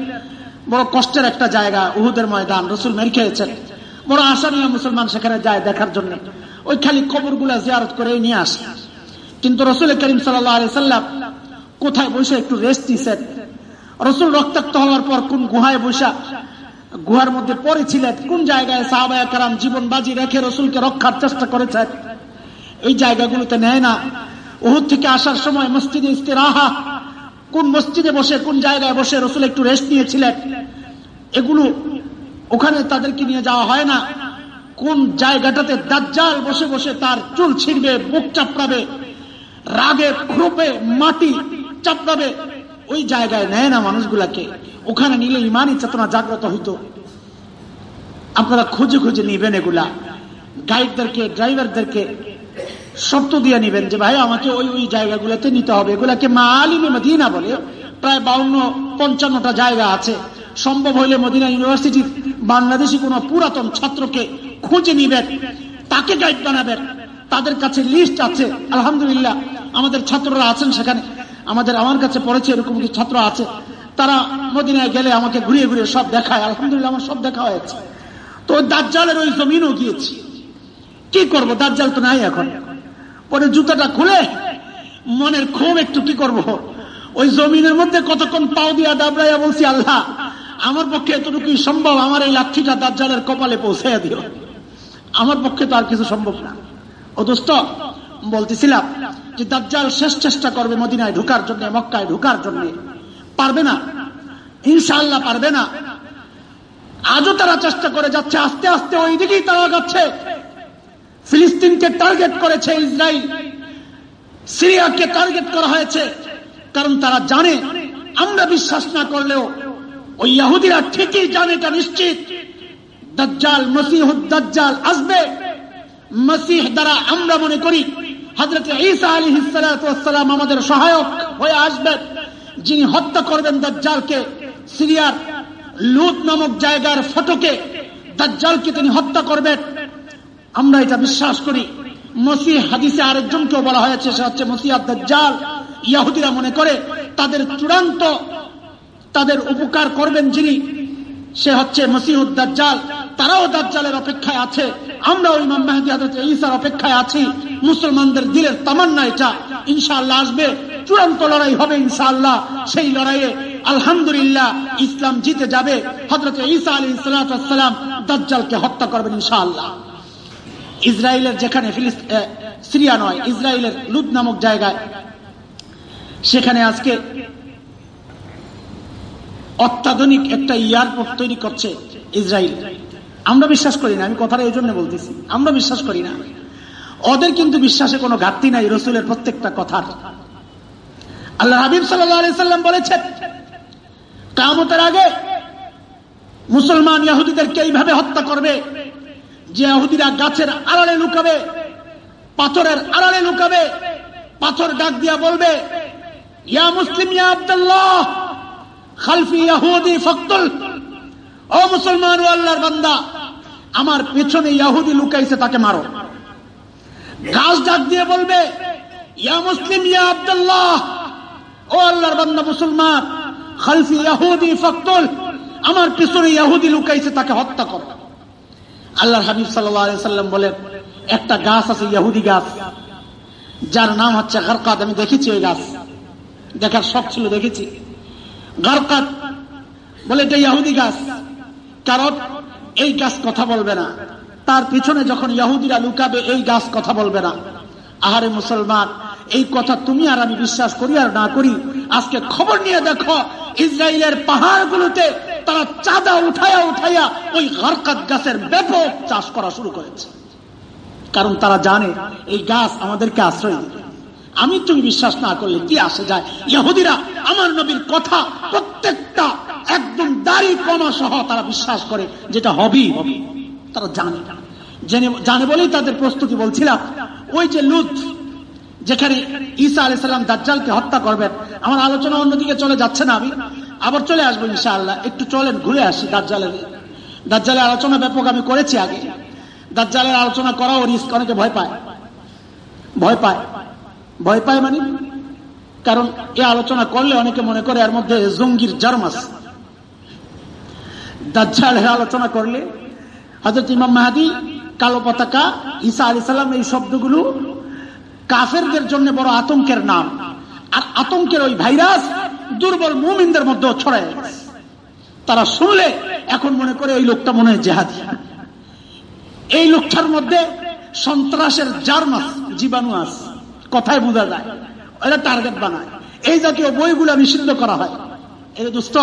বড় কষ্টের একটা জায়গা, উহুদের ময়দান, রসুল মের খেয়েছেন। বড় আশা নিয়ে মুসলমান সেখানে যায় দেখার জন্য। ওই খালি কবরগুলা জিয়ারত করে নিয়ে আসে। কিন্তু রসুল করিম সাল্লাম কোথায় বসে একটু রেস্ট নিছেন? রসুল রক্তাক্ত হওয়ার পর কোন গুহায় বসা, গুহার মধ্যে পড়েছিলেন? কোন জায়গায় সাহাবায় জীবন বাজি রেখে রসুলকে রক্ষার চেষ্টা করেছেন? এই জায়গাগুলোতে নেয় না। ওহুদ থেকে আসার সময় মসজিদে ইস্তেরাহা কোন মসজিদে বসে, কোন জায়গায় বসে রসুল একটু রেস্ট নিয়েছিলেন, এগুলো ওখানে তাদেরকে নিয়ে যাওয়া হয় না। কোন জায়গাটাতে দাজ্জাল বসে বসে তার চুল ছিঁড়বে, বুক চাপড়াবে, রাগে ক্রোপে মাটি চাপড়াবে, ওই জায়গায় নেয় না মানুষগুলাকে। ওখানে নিলে ইমানই চেতনা জাগ্রত হইতো। আপনারা খুঁজে খুঁজে নিবেন এগুলা। গাইডদেরকে, ড্রাইভারদেরকে শর্ত দিয়ে নিবেন যে, ভাই, আমাকে ওই ওই জায়গাগুলোতে নিতে হবে। এগুলাকে মালিমে মদিনা বলে প্রায় বাউন্ন, পঞ্চান্নটা জায়গা আছে। সম্ভব হইলে মদিনা ইউনিভার্সিটির বাংলাদেশি কোন পুরাতন ছাত্রকে খুঁজে নিবেন, তাকে গাইড বানাবেন। তাদের কাছে লিস্ট আছে। আলহামদুলিল্লাহ, আমাদের ছাত্ররা আছেন সেখানে। আমাদের, আমার কাছে পড়েছে এরকম কিছু ছাত্র আছে। তারা মদিনায় গেলে আমাকে ঘুরিয়ে ঘুরিয়ে সব দেখায়। আলহামদুলিল্লাহ, আমার সব দেখা হয়েছে। তো দাজ্জালের ওই জমিনও গিয়েছি। কি করব? দাজ্জাল তো নাই এখন। পরে জুতাটা খুলে মনের খুব একটু কি করব? ওই জমিনের মধ্যে কতক্ষণ পাও দিয়া দাবড়াইয়া বলছি, আল্লাহ, আমার পক্ষে এতটুকুই সম্ভব। আমার এই লাঠিটা দাজ্জালের কপালে পৌঁছাইয়া দিও। আমার পক্ষে তো আর কিছু সম্ভব না। ও দোস্ত, বলতেছিলাম যে দাজ্জাল শেষ চেষ্টা করবে মদিনায় ঢুকার জন্য, মক্কায় ঢুকার জন্য। পারবে না। ইনশাল্লাহ পারবে না। আজও তারা চেষ্টা করে যাচ্ছে, আস্তে আস্তে ওই দিকেই তারা যাচ্ছে ফিলিস্তিনকে টার্গেট করেছে ইসরায়েল সিরিয়াকে টার্গেট করা হয়েছে। কারণ তারা জানে, আমরা বিশ্বাস না করলেও ওই ইয়াহুদিরা ঠিকই জানে এটা নিশ্চিত। দাজ্জাল মসিহুদ্দাজ্জাল আসবে। মসিহ দ্বারা আমরা মনে করি হজরত ঈসা আলী হিসালাম আমাদের সহায়ক হয়ে আসবেন। যিনি হত্যা করবেন দাজ্জালকে, সিরিয়ার লুত নামক জায়গার ফটোকে। দাজ্জালকে তিনি হত্যা করবেন। আমরা এটা বিশ্বাস করি। মসিহ হাদিসে আরেকজনকেও বলা হয়েছে সে হচ্ছে মসিহাদ দাজ্জাল ইয়াহুদিরা মনে করে তাদের চূড়ান্ত তাদের উপকার করবেন যিনি, সে হচ্ছে মসিহুদ্দাজ্জাল তারাও দাজ্জালের অপেক্ষায় আছে। আমরাও ইমাম মেহেদি হাজরত ঈসার অপেক্ষায় আছি। মুসলমানদের দিলের তামান্না এটা। ইনশাআল্লাহ আসবে। চূড়ান্ত লড়াই হবে ইনশাআল্লাহ। সেই লড়াইয়ে আলহামদুলিল্লাহ ইসলাম জিতে যাবে। হজরত ঈসা আলী সালাম দাজ্জালকে হত্যা করবেন ইনশাআল্লাহ। ইসরায়েলের যেখানে সিরিয়া নয়, ইসরায়েলের লুদ নামক জায়গায়। সেখানে আজকে অত্যাধুনিক একটা এয়ারপোর্ট তৈরি করছে ইসরায়েল। আমরা বিশ্বাস করি না, আমি কথাটা এই জন্য বলতেছি, আমরা বিশ্বাস করি না। ওদের কিন্তু বিশ্বাসে কোনো ঘাটতি নাই রসুলের প্রত্যেকটা কথার। আল্লাহ হাবিব সাল্লাম বলেছেন, কামতের আগে মুসলমান ইয়াহুদিদেরকে এইভাবে হত্যা করবে। যে ইহুদিরা গাছের আড়ালে লুকাবে, পাথরের আড়ালে লুকাবে, পাথর ডাক দিয়া বলবে, ইয়া মুসলিম, ইয়া আব্দুল্লাহ, খালফি ইয়াহুদি ফক্তুল, ও মুসলমান, ও আল্লাহর বান্দা, আমার পেছনে ইয়াহুদি লুকাইছে, তাকে মারো। গাছ ডাক দিয়ে বলবে, ইয়া মুসলিম, ইয়া আব্দুল্লাহ, ও আল্লাহর বান্দা মুসলমান, খালফি ইয়াহুদি ফক্তুল, আমার পেছনে ইয়াহুদি লুকাইছে, তাকে হত্যা করো। আল্লাহর হাবিব সাল্লাম বলেন একটা গাছ আছে ইয়াহুদি গাছ, যার নাম হচ্ছে গারকাত, আমি দেখেছি ওই গাছ। দেখার শখ ছিল, দেখেছি। গারকাত বলে, এটা ইয়াহুদি গাছ। কারণ এই গাছ কথা বলবে না। তার পিছনে যখন ইয়াহুদিরা লুকাবে, এই গাছ কথা বলবে না। আহারে মুসলমান, এই কথা তুমি আর আমি বিশ্বাস করি আর না করি। আজকে খবর নিয়ে দেখো ইসরায়েলের পাহাড়গুলোতে তারা চাঁদা উঠাইয়া উঠাইয়া ওই হরকাত গাছের ব্যাপক চাষ করা শুরু করেছে। কারণ তারা জানে, এই গাছ আমাদেরকে আশ্রয় দিবে। আমি তুমি বিশ্বাস না করলে কি আসে যায়? ইহুদিরা, আমার নবীর কথা প্রত্যেকটা একদম দাড়ি কমা সহ তারা বিশ্বাস করে, যেটা হবেই। হবে তারা জানে। জেনে, জানে বলেই তাদের প্রস্তুতি বলছিলাম। ওই যে লুত, যেখানে ঈসা আলি সাল্লাম দাজ্জালকে হত্যা করবেন, আমার আলোচনা অন্যদিকে চলে যাচ্ছে না আমি। আবার চলে আসব ইনশাআল্লাহ। একটু চলেন, ঘুরে আসি দাজ্জালের। দাজ্জালের আলোচনা ব্যাপক, আমি করেছি আগে। দাজ্জালের আলোচনা করাও রিস্ক অনেকে ভয় পায়। ভয় পায়। ভয় পায় মানে? কারণ এ আলোচনা করলে অনেকে মনে করে এর মধ্যে জঙ্গির জার্মাস দাজ্জালের আলোচনা করলে হজরত ইমাম মাহাদি, কালো পতাকা, ঈসা আলি সাল্লাম এই শব্দগুলো কাফেরদের জন্য বড় আতঙ্কের নাম। আর আতঙ্কের ওই ভাইরাস দুর্বল মুমিনদের মধ্যে ছড়ায় তারা শুনলে এখন মনে করে এই লোকটা মনে হয় জেহাদি। এই লোকটার মধ্যে সন্ত্রাসের জার্মাস জীবাণু আস কথায় বোঝা যায়। এটা টার্গেট বানায়। এই জাতীয় বইগুলো নিষিদ্ধ করা হয়। এটা দুস্থ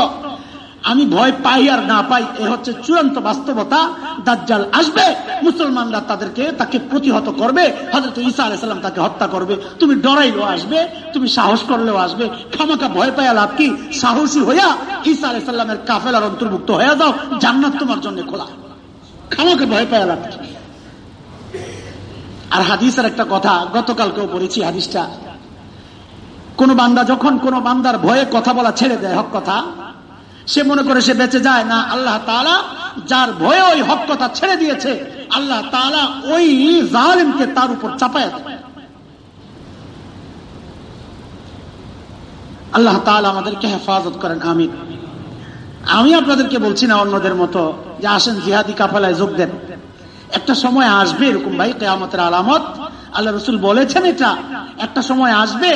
আমি ভয় পাই আর না পাই, এ হচ্ছে চূড়ান্ত বাস্তবতা। দাজ্জাল আসবে, মুসলমানরা তাদেরকে, তাকে প্রতিহত করবে। হজরত ঈসা আলাইসাল্লাম তাকে হত্যা করবে। তুমি ডরাইলেও আসবে, তুমি সাহস করলেও আসবে। খামাকা ভয় পাইয়া লাভ কি? সাহসী হইয়া ঈসা আলাইসাল্লামের কাফেলার অন্তর্ভুক্ত হয়ে যাও, জান্নাত তোমার জন্য খোলা। খামাকে ভয় পাইয়া লাভ কি? আর হাদিসের একটা কথা, গতকালকেও পড়েছি হাদিসটা। কোন বান্দা যখন কোন বান্দার ভয়ে কথা বলা ছেড়ে দেয়, হক কথা সে মনে করে সে বেঁচে যায় না। আল্লাহ তালা যার ভয়ে ওই হক কথা ছেড়ে দিয়েছে, আল্লাহ তালা ওই জালিমকে তার উপর চাপায় আল্লাহ তালা আমাদেরকে হেফাজত করেন, আমিন। আমি আপনাদেরকে বলছি না অন্যদের মতো যে আসেন জিহাদি কাফালায় যোগ দেন। একটা সময় আসবে এরকম, ভাই, কেয়ামতের আলামত। আল্লাহ রসুল বলেছেন এটা। একটা সময় আসবে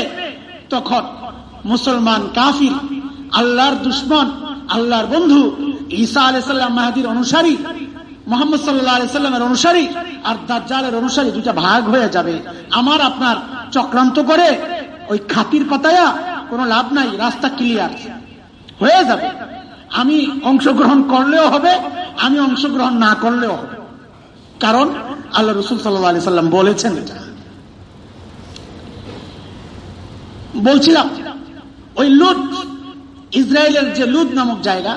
তখন মুসলমান কাফির, আল্লাহর দুশ্মন আল্লাহর বন্ধু ঈসা আলাইসাল্লাম মাহাদির অনুসারী, মোহাম্মদ সাল্লাহ আলাইসাল্লামের অনুসারী আর দাজ্জালের অনুসারী দুটা ভাগ হয়ে যাবে। আমার আপনার চক্রান্ত করে ওই খাতির পাতায়া কোনো লাভ নাই, রাস্তা ক্লিয়ার হয়ে যাবে। আমি অংশগ্রহণ করলেও হবে, আমি অংশগ্রহণ না করলেও হবে। কারণ আল্লাহ রসুল সাল্লাহ সাল্লাম বলেছেন এটা। বলছিলাম, ওই লুট ইসরায়েলের যে লুদ নামক জায়গা,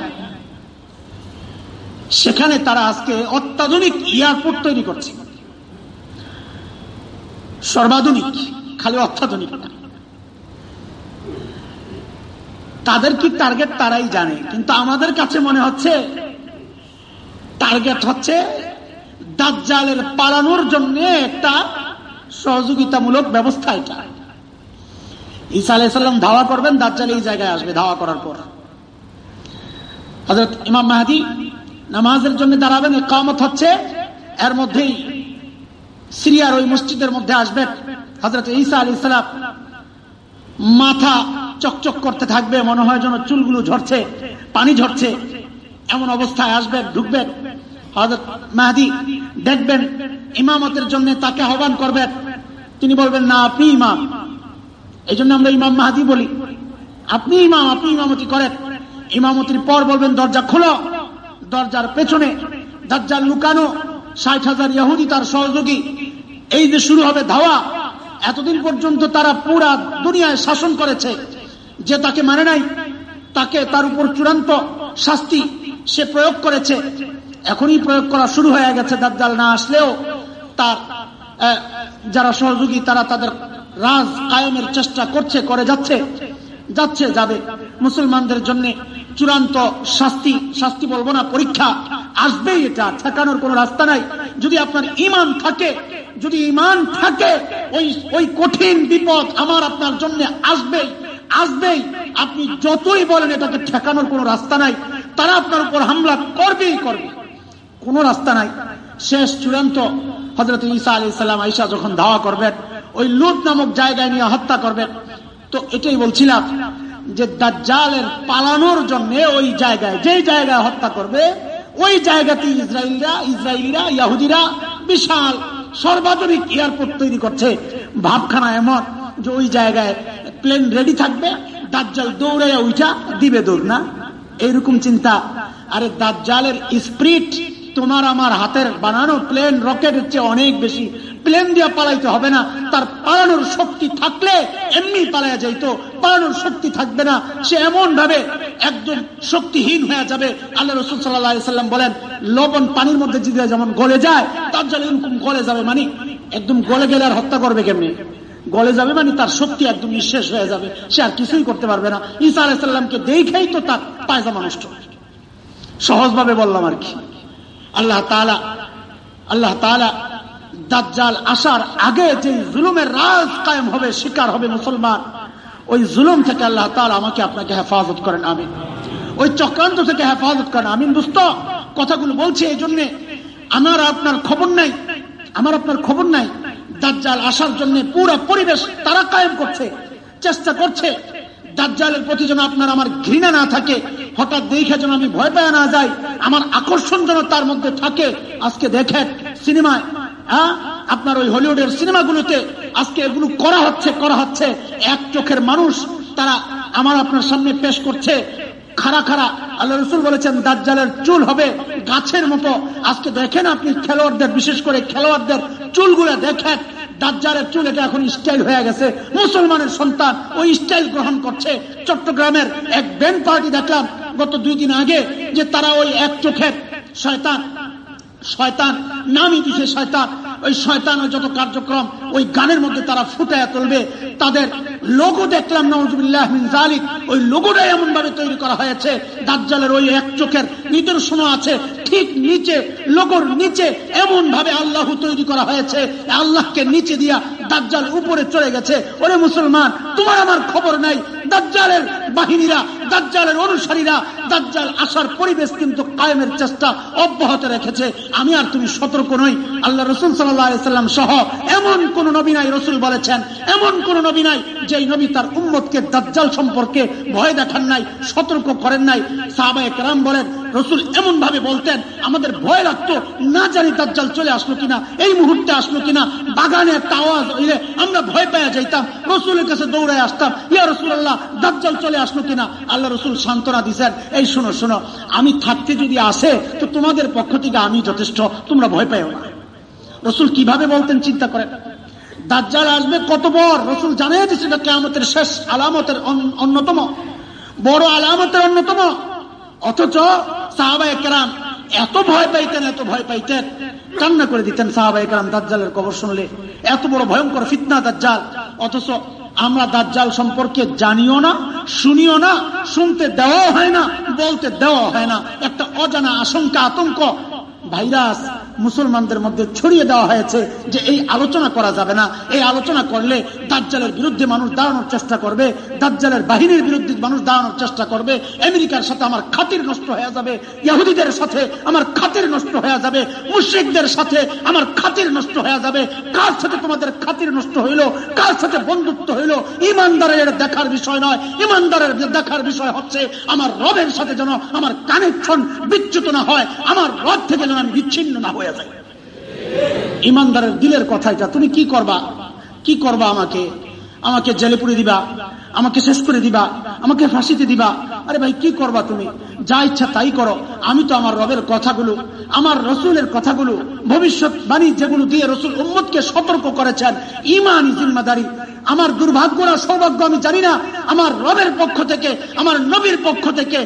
সেখানে তারা আজকে অত্যাধুনিক এয়ারপোর্ট তৈরি করছে। সর্বাধুনিক, খালি অত্যাধুনিক তাদের কি টার্গেট তারাই জানে, কিন্তু আমাদের কাছে মনে হচ্ছে টার্গেট হচ্ছে দাজ্জালের পালানোর জন্য একটা সহযোগিতামূলক ব্যবস্থা এটা। ঈসা আলাইসাল্লাম ধাওয়া করবেন, দাজ্জাল এই জায়গায় আসবে ধাওয়া করার পর। হজরত ইমাম মাহাদি নামাজের জন্য দাঁড়াবেন কামত হচ্ছে, এর মধ্যেই সিরিয়ার ওই মসজিদের মধ্যে আসবেন। হজরত ঈসা আলী সালাম মাথা চকচক করতে থাকবে, মনে হয় যেন চুলগুলো ঝরছে, পানি ঝরছে, এমন অবস্থায় আসবেন, ঢুকবেন। হজরত মাহাদি দেখবেন, ইমামতের জন্য তাকে আহ্বান করবেন। তিনি বলবেন, না, আপনি ইমাম। এই জন্য আমরা ইমাম মাহাদি বলি। আপনি ইমাম, আপনি ইমামতি করেন। ইমামতির পর বলবেন, দরজা খোলো। দরজার পেছনে দাজ্জাল লুকানো, ষাট হাজার ইয়াহুদি তার সহযোগী। এই যে শুরু হবে ধাওয়া, এতদিন পর্যন্ত তারা পুরা দুনিয়ায় শাসন করেছে। যে তাকে মানে নাই, তাকে তার উপর চূড়ান্ত শাস্তি সে প্রয়োগ করেছে। এখনই প্রয়োগ করা শুরু হয়ে গেছে, দাজ্জাল না আসলেও তার যারা সহযোগী, তারা তাদের রাজ কায়েমের চেষ্টা করছে, করে যাচ্ছে যাচ্ছে, যাবে। মুসলমানদের জন্য চূড়ান্ত শাস্তি শাস্তি বলব না, পরীক্ষা আসবেই এটা, ঠেকানোর কোন রাস্তা নাই। যদি আপনার ইমান থাকে, যদি ইমান থাকে, ওই ওই কঠিন বিপদ আমার আপনার জন্য আসবেই আসবেই। আপনি যতই বলেন এটাকে ঠেকানোর কোন রাস্তা নাই, তারা আপনার উপর হামলা করবেই করবে। কোন রাস্তা নাই। শেষ চূড়ান্ত হজরত ঈসা আলী সাল্লাম আইসা যখন ধাওয়া করবেন ওই লুট নামক জায়গায় নিয়ে হত্যা করবেন। তো এটাই বলছিলাম যে দাজ্জালের পালানোর জন্য ওই জায়গায়, যেই জায়গায় হত্যা করবে, ওই জায়গাতে ইসরায়েলরা ইসরায়েলিরা ইয়াহুদিরা বিশাল, সর্বাধুনিক এয়ারপোর্ট তৈরি করছে। ভাবখানা এমন যে ওই জায়গায় প্লেন রেডি থাকবে, দাজ্জাল দৌড়াইয়া উঠা দিবে দৌড়, না? এইরকম চিন্তা। আরে দাজ্জালের স্প্রিট তোমার আমার হাতের বানানো প্লেন রকেটের চেয়ে অনেক বেশি। প্লেন দিয়ে পালাইতে হবে না। তার পালানোর শক্তি থাকলে এমনি পালাইয়া যাইত। পালানোর শক্তি থাকবে না। সে এমন ভাবে একদম শক্তিহীন হয়ে যাবে। আল্লাহ রসুল সাল্লাম বলেন, লবণ পানির মধ্যে যদি যেমন গলে যায়, তার জন্য এরকম গলে যাবে মানে একদম গলে গেলে আর হত্যা করবে কেমনি? গলে যাবে মানে তার শক্তি একদম নিঃশেষ হয়ে যাবে। সে আর কিছুই করতে পারবে না। ঈসা আলাইসাল্লামকে দেখেই তো তার পায়জামা নষ্ট সহজভাবে বললাম আর কি। আল্লাহ তালা আল্লাহ তালা দাজ্জাল আসার আগে যে জুলুমের রাজ কায়েম হবে, শিকার হবে মুসলমান, ওই জুলুম থেকে আল্লাহ তালা আমাকে আপনাকে হেফাজত করেন, আমিন। ওই চক্রান্ত থেকে হেফাজত করেন, আমিন, দুস্ত। কথাগুলো বলছি এই জন্য, আমার আপনার খবর নাই, আমার আপনার খবর নাই। দাজ্জাল আসার জন্য পুরো পরিবেশ তারা কায়েম করছে, চেষ্টা করছে। দাজ্জালের প্রতি যেন আপনার আমার ঘৃণা না থাকে, হঠাৎ দেখে যেন আমি ভয় পায় না যাই, আমার আকর্ষণ যেন তার মধ্যে থাকে। আজকে দেখেন, সিনেমায় হ্যাঁ? আপনার ওই হলিউডের সিনেমাগুলোতে আজকে এগুলো করা হচ্ছে করা হচ্ছে। এক চোখের মানুষ, তারা আমার আপনার সামনে পেশ করছে। খারা খারা আল্লাহ রসুল বলেছেন, দাজ্জালের চুল হবে গাছের মতো। আজকে দেখেন আপনি খেলোয়াড়দের, বিশেষ করে খেলোয়াড়দের চুলগুলো দেখেন। দাজ্জালের চুল এটা এখন স্টাইল হয়ে গেছে। মুসলমানের সন্তান ওই স্টাইল গ্রহণ করছে। চট্টগ্রামের এক ব্যান্ড পার্টি দেখলাম গত দুই দিন আগে, যে তারা ওই এক চোখের শয়তান শয়তান, নামই দিছে শয়তান। ওই শয়তানের যত কার্যক্রম, ওই গানের মধ্যে তারা ফুটায় তুলবে। তাদের লোগো দেখলাম নজবুল্লাহ জালিক ওই লোগোটাই এমন ভাবে তৈরি করা হয়েছে, দাজ্জালের ওই এক চোখের নিদর্শন আছে, ঠিক নিচে লোগোর নিচে এমন ভাবে আল্লাহ তৈরি করা হয়েছে। আল্লাহকে নিচে দিয়া দাজ্জাল উপরে চলে গেছে। ওরে মুসলমান, তোমার আমার খবর নাই। দাজ্জালের বাহিনীরা, দাজ্জালের অনুসারীরা, দাজ্জাল আসার পরিবেশ কিন্তু কায়েমের চেষ্টা অব্যাহত রেখেছে। আমি আর তুমি সতর্ক নই। আল্লাহ রসুল সাল্লাম সহ এমন কোন নবী নাই, রসুল বলেছেন, এমন কোন নবী নাই যে নবী তার উম্মতকে দাজ্জাল সম্পর্কে ভয় দেখান নাই, সতর্ক করেন নাই। সাহাবায় রাম বলেন রসুল এমন ভাবে বলতেন, আমাদের ভয় লাগতো, না জানি দাজ্জাল চলে আসলো কিনা, এই মুহূর্তে আসলো কিনা, বাগানে একটা আওয়াজ হইলে আমরা ভয় পেয়ে যাইতাম, রসুলের কাছে দৌড়ায় আসতাম, ইয়া রসুল আল্লাহ দাজ্জাল চলে আসলো কিনা? আল্লাহ রসুল সান্ত্বনা দিছেন, এই শোনো শোনো, আমি থাকতে যদি আসে, তো তোমাদের পক্ষ থেকে আমি যথেষ্ট, তোমরা ভয় পাও না। রসুল কীভাবে বলতেন, চিন্তা করেন। দাজ্জাল আসবে কত বড় রসুল জানিয়ে দিচ্ছে এটা কেমতের শেষ আলামতের অন্যতম, বড় আলামতের অন্যতম। অথচ সাহাবা একরাম এত ভয় পাইতেন, এত ভয় পাইতেন, কান্না করে দিতেন সাহাবা দাজ্জালের কবর শুনলে। এত বড় ভয়ঙ্কর ফিতনা দাজ্জাল। অথচ আমরা দাজ্জাল সম্পর্কে জানিও না, শুনিও না, শুনতে দেওয়া হয় না, বলতে দেওয়া হয় না। একটা অজানা আশঙ্কা, আতঙ্ক। ভাইরাস মুসলমানদের মধ্যে ছড়িয়ে দেওয়া হয়েছে যে এই আলোচনা করা যাবে না। এই আলোচনা করলে দাজ্জালের বিরুদ্ধে মানুষ দাঁড়ানোর চেষ্টা করবে, দাজ্জালের বাহিনীর বিরুদ্ধে মানুষ দাঁড়ানোর চেষ্টা করবে, আমেরিকার সাথে আমার খাতির নষ্ট হয়ে যাবে ইহুদিদের সাথে আমার খাতির নষ্ট হয়ে যাবে, মুশ্রিকদের সাথে আমার খাতির নষ্ট হয়ে যাবে, কার সাথে তোমাদের খাতির নষ্ট হইল, কার সাথে বন্ধুত্ব হইল, ইমানদারের দেখার বিষয় নয়, ইমানদারের দেখার বিষয় হচ্ছে আমার রবের সাথে যেন আমার কানেকশন বিচ্যুত না হয়, আমার রব থেকে যেন আমি বিচ্ছিন্ন না হয়ে যাই ইমানদারের দিলের কথা এটা। তুমি কি করবা? কি করবা আমাকে? আমাকে জেলে পুড়ে দিবা? আমাকে শেষ করে দিবা? আমাকে ফাঁসিতে দিবা? আরে ভাই, কি করবা তুমি? যা ইচ্ছা তাই করো। আমি তো আমার রবের কথাগুলো, আমার রসুলের কথাগুলো, ভবিষ্যৎবাণী যেগুলো দিয়ে রসুল উম্মদকে সতর্ক করেছেন ইমান জিম্মাদারি। আমার দুর্ভাগ্য না সৌভাগ্য আমি জানি না। আমার রবের পক্ষ থেকে, আমার নবীর পক্ষ থেকে,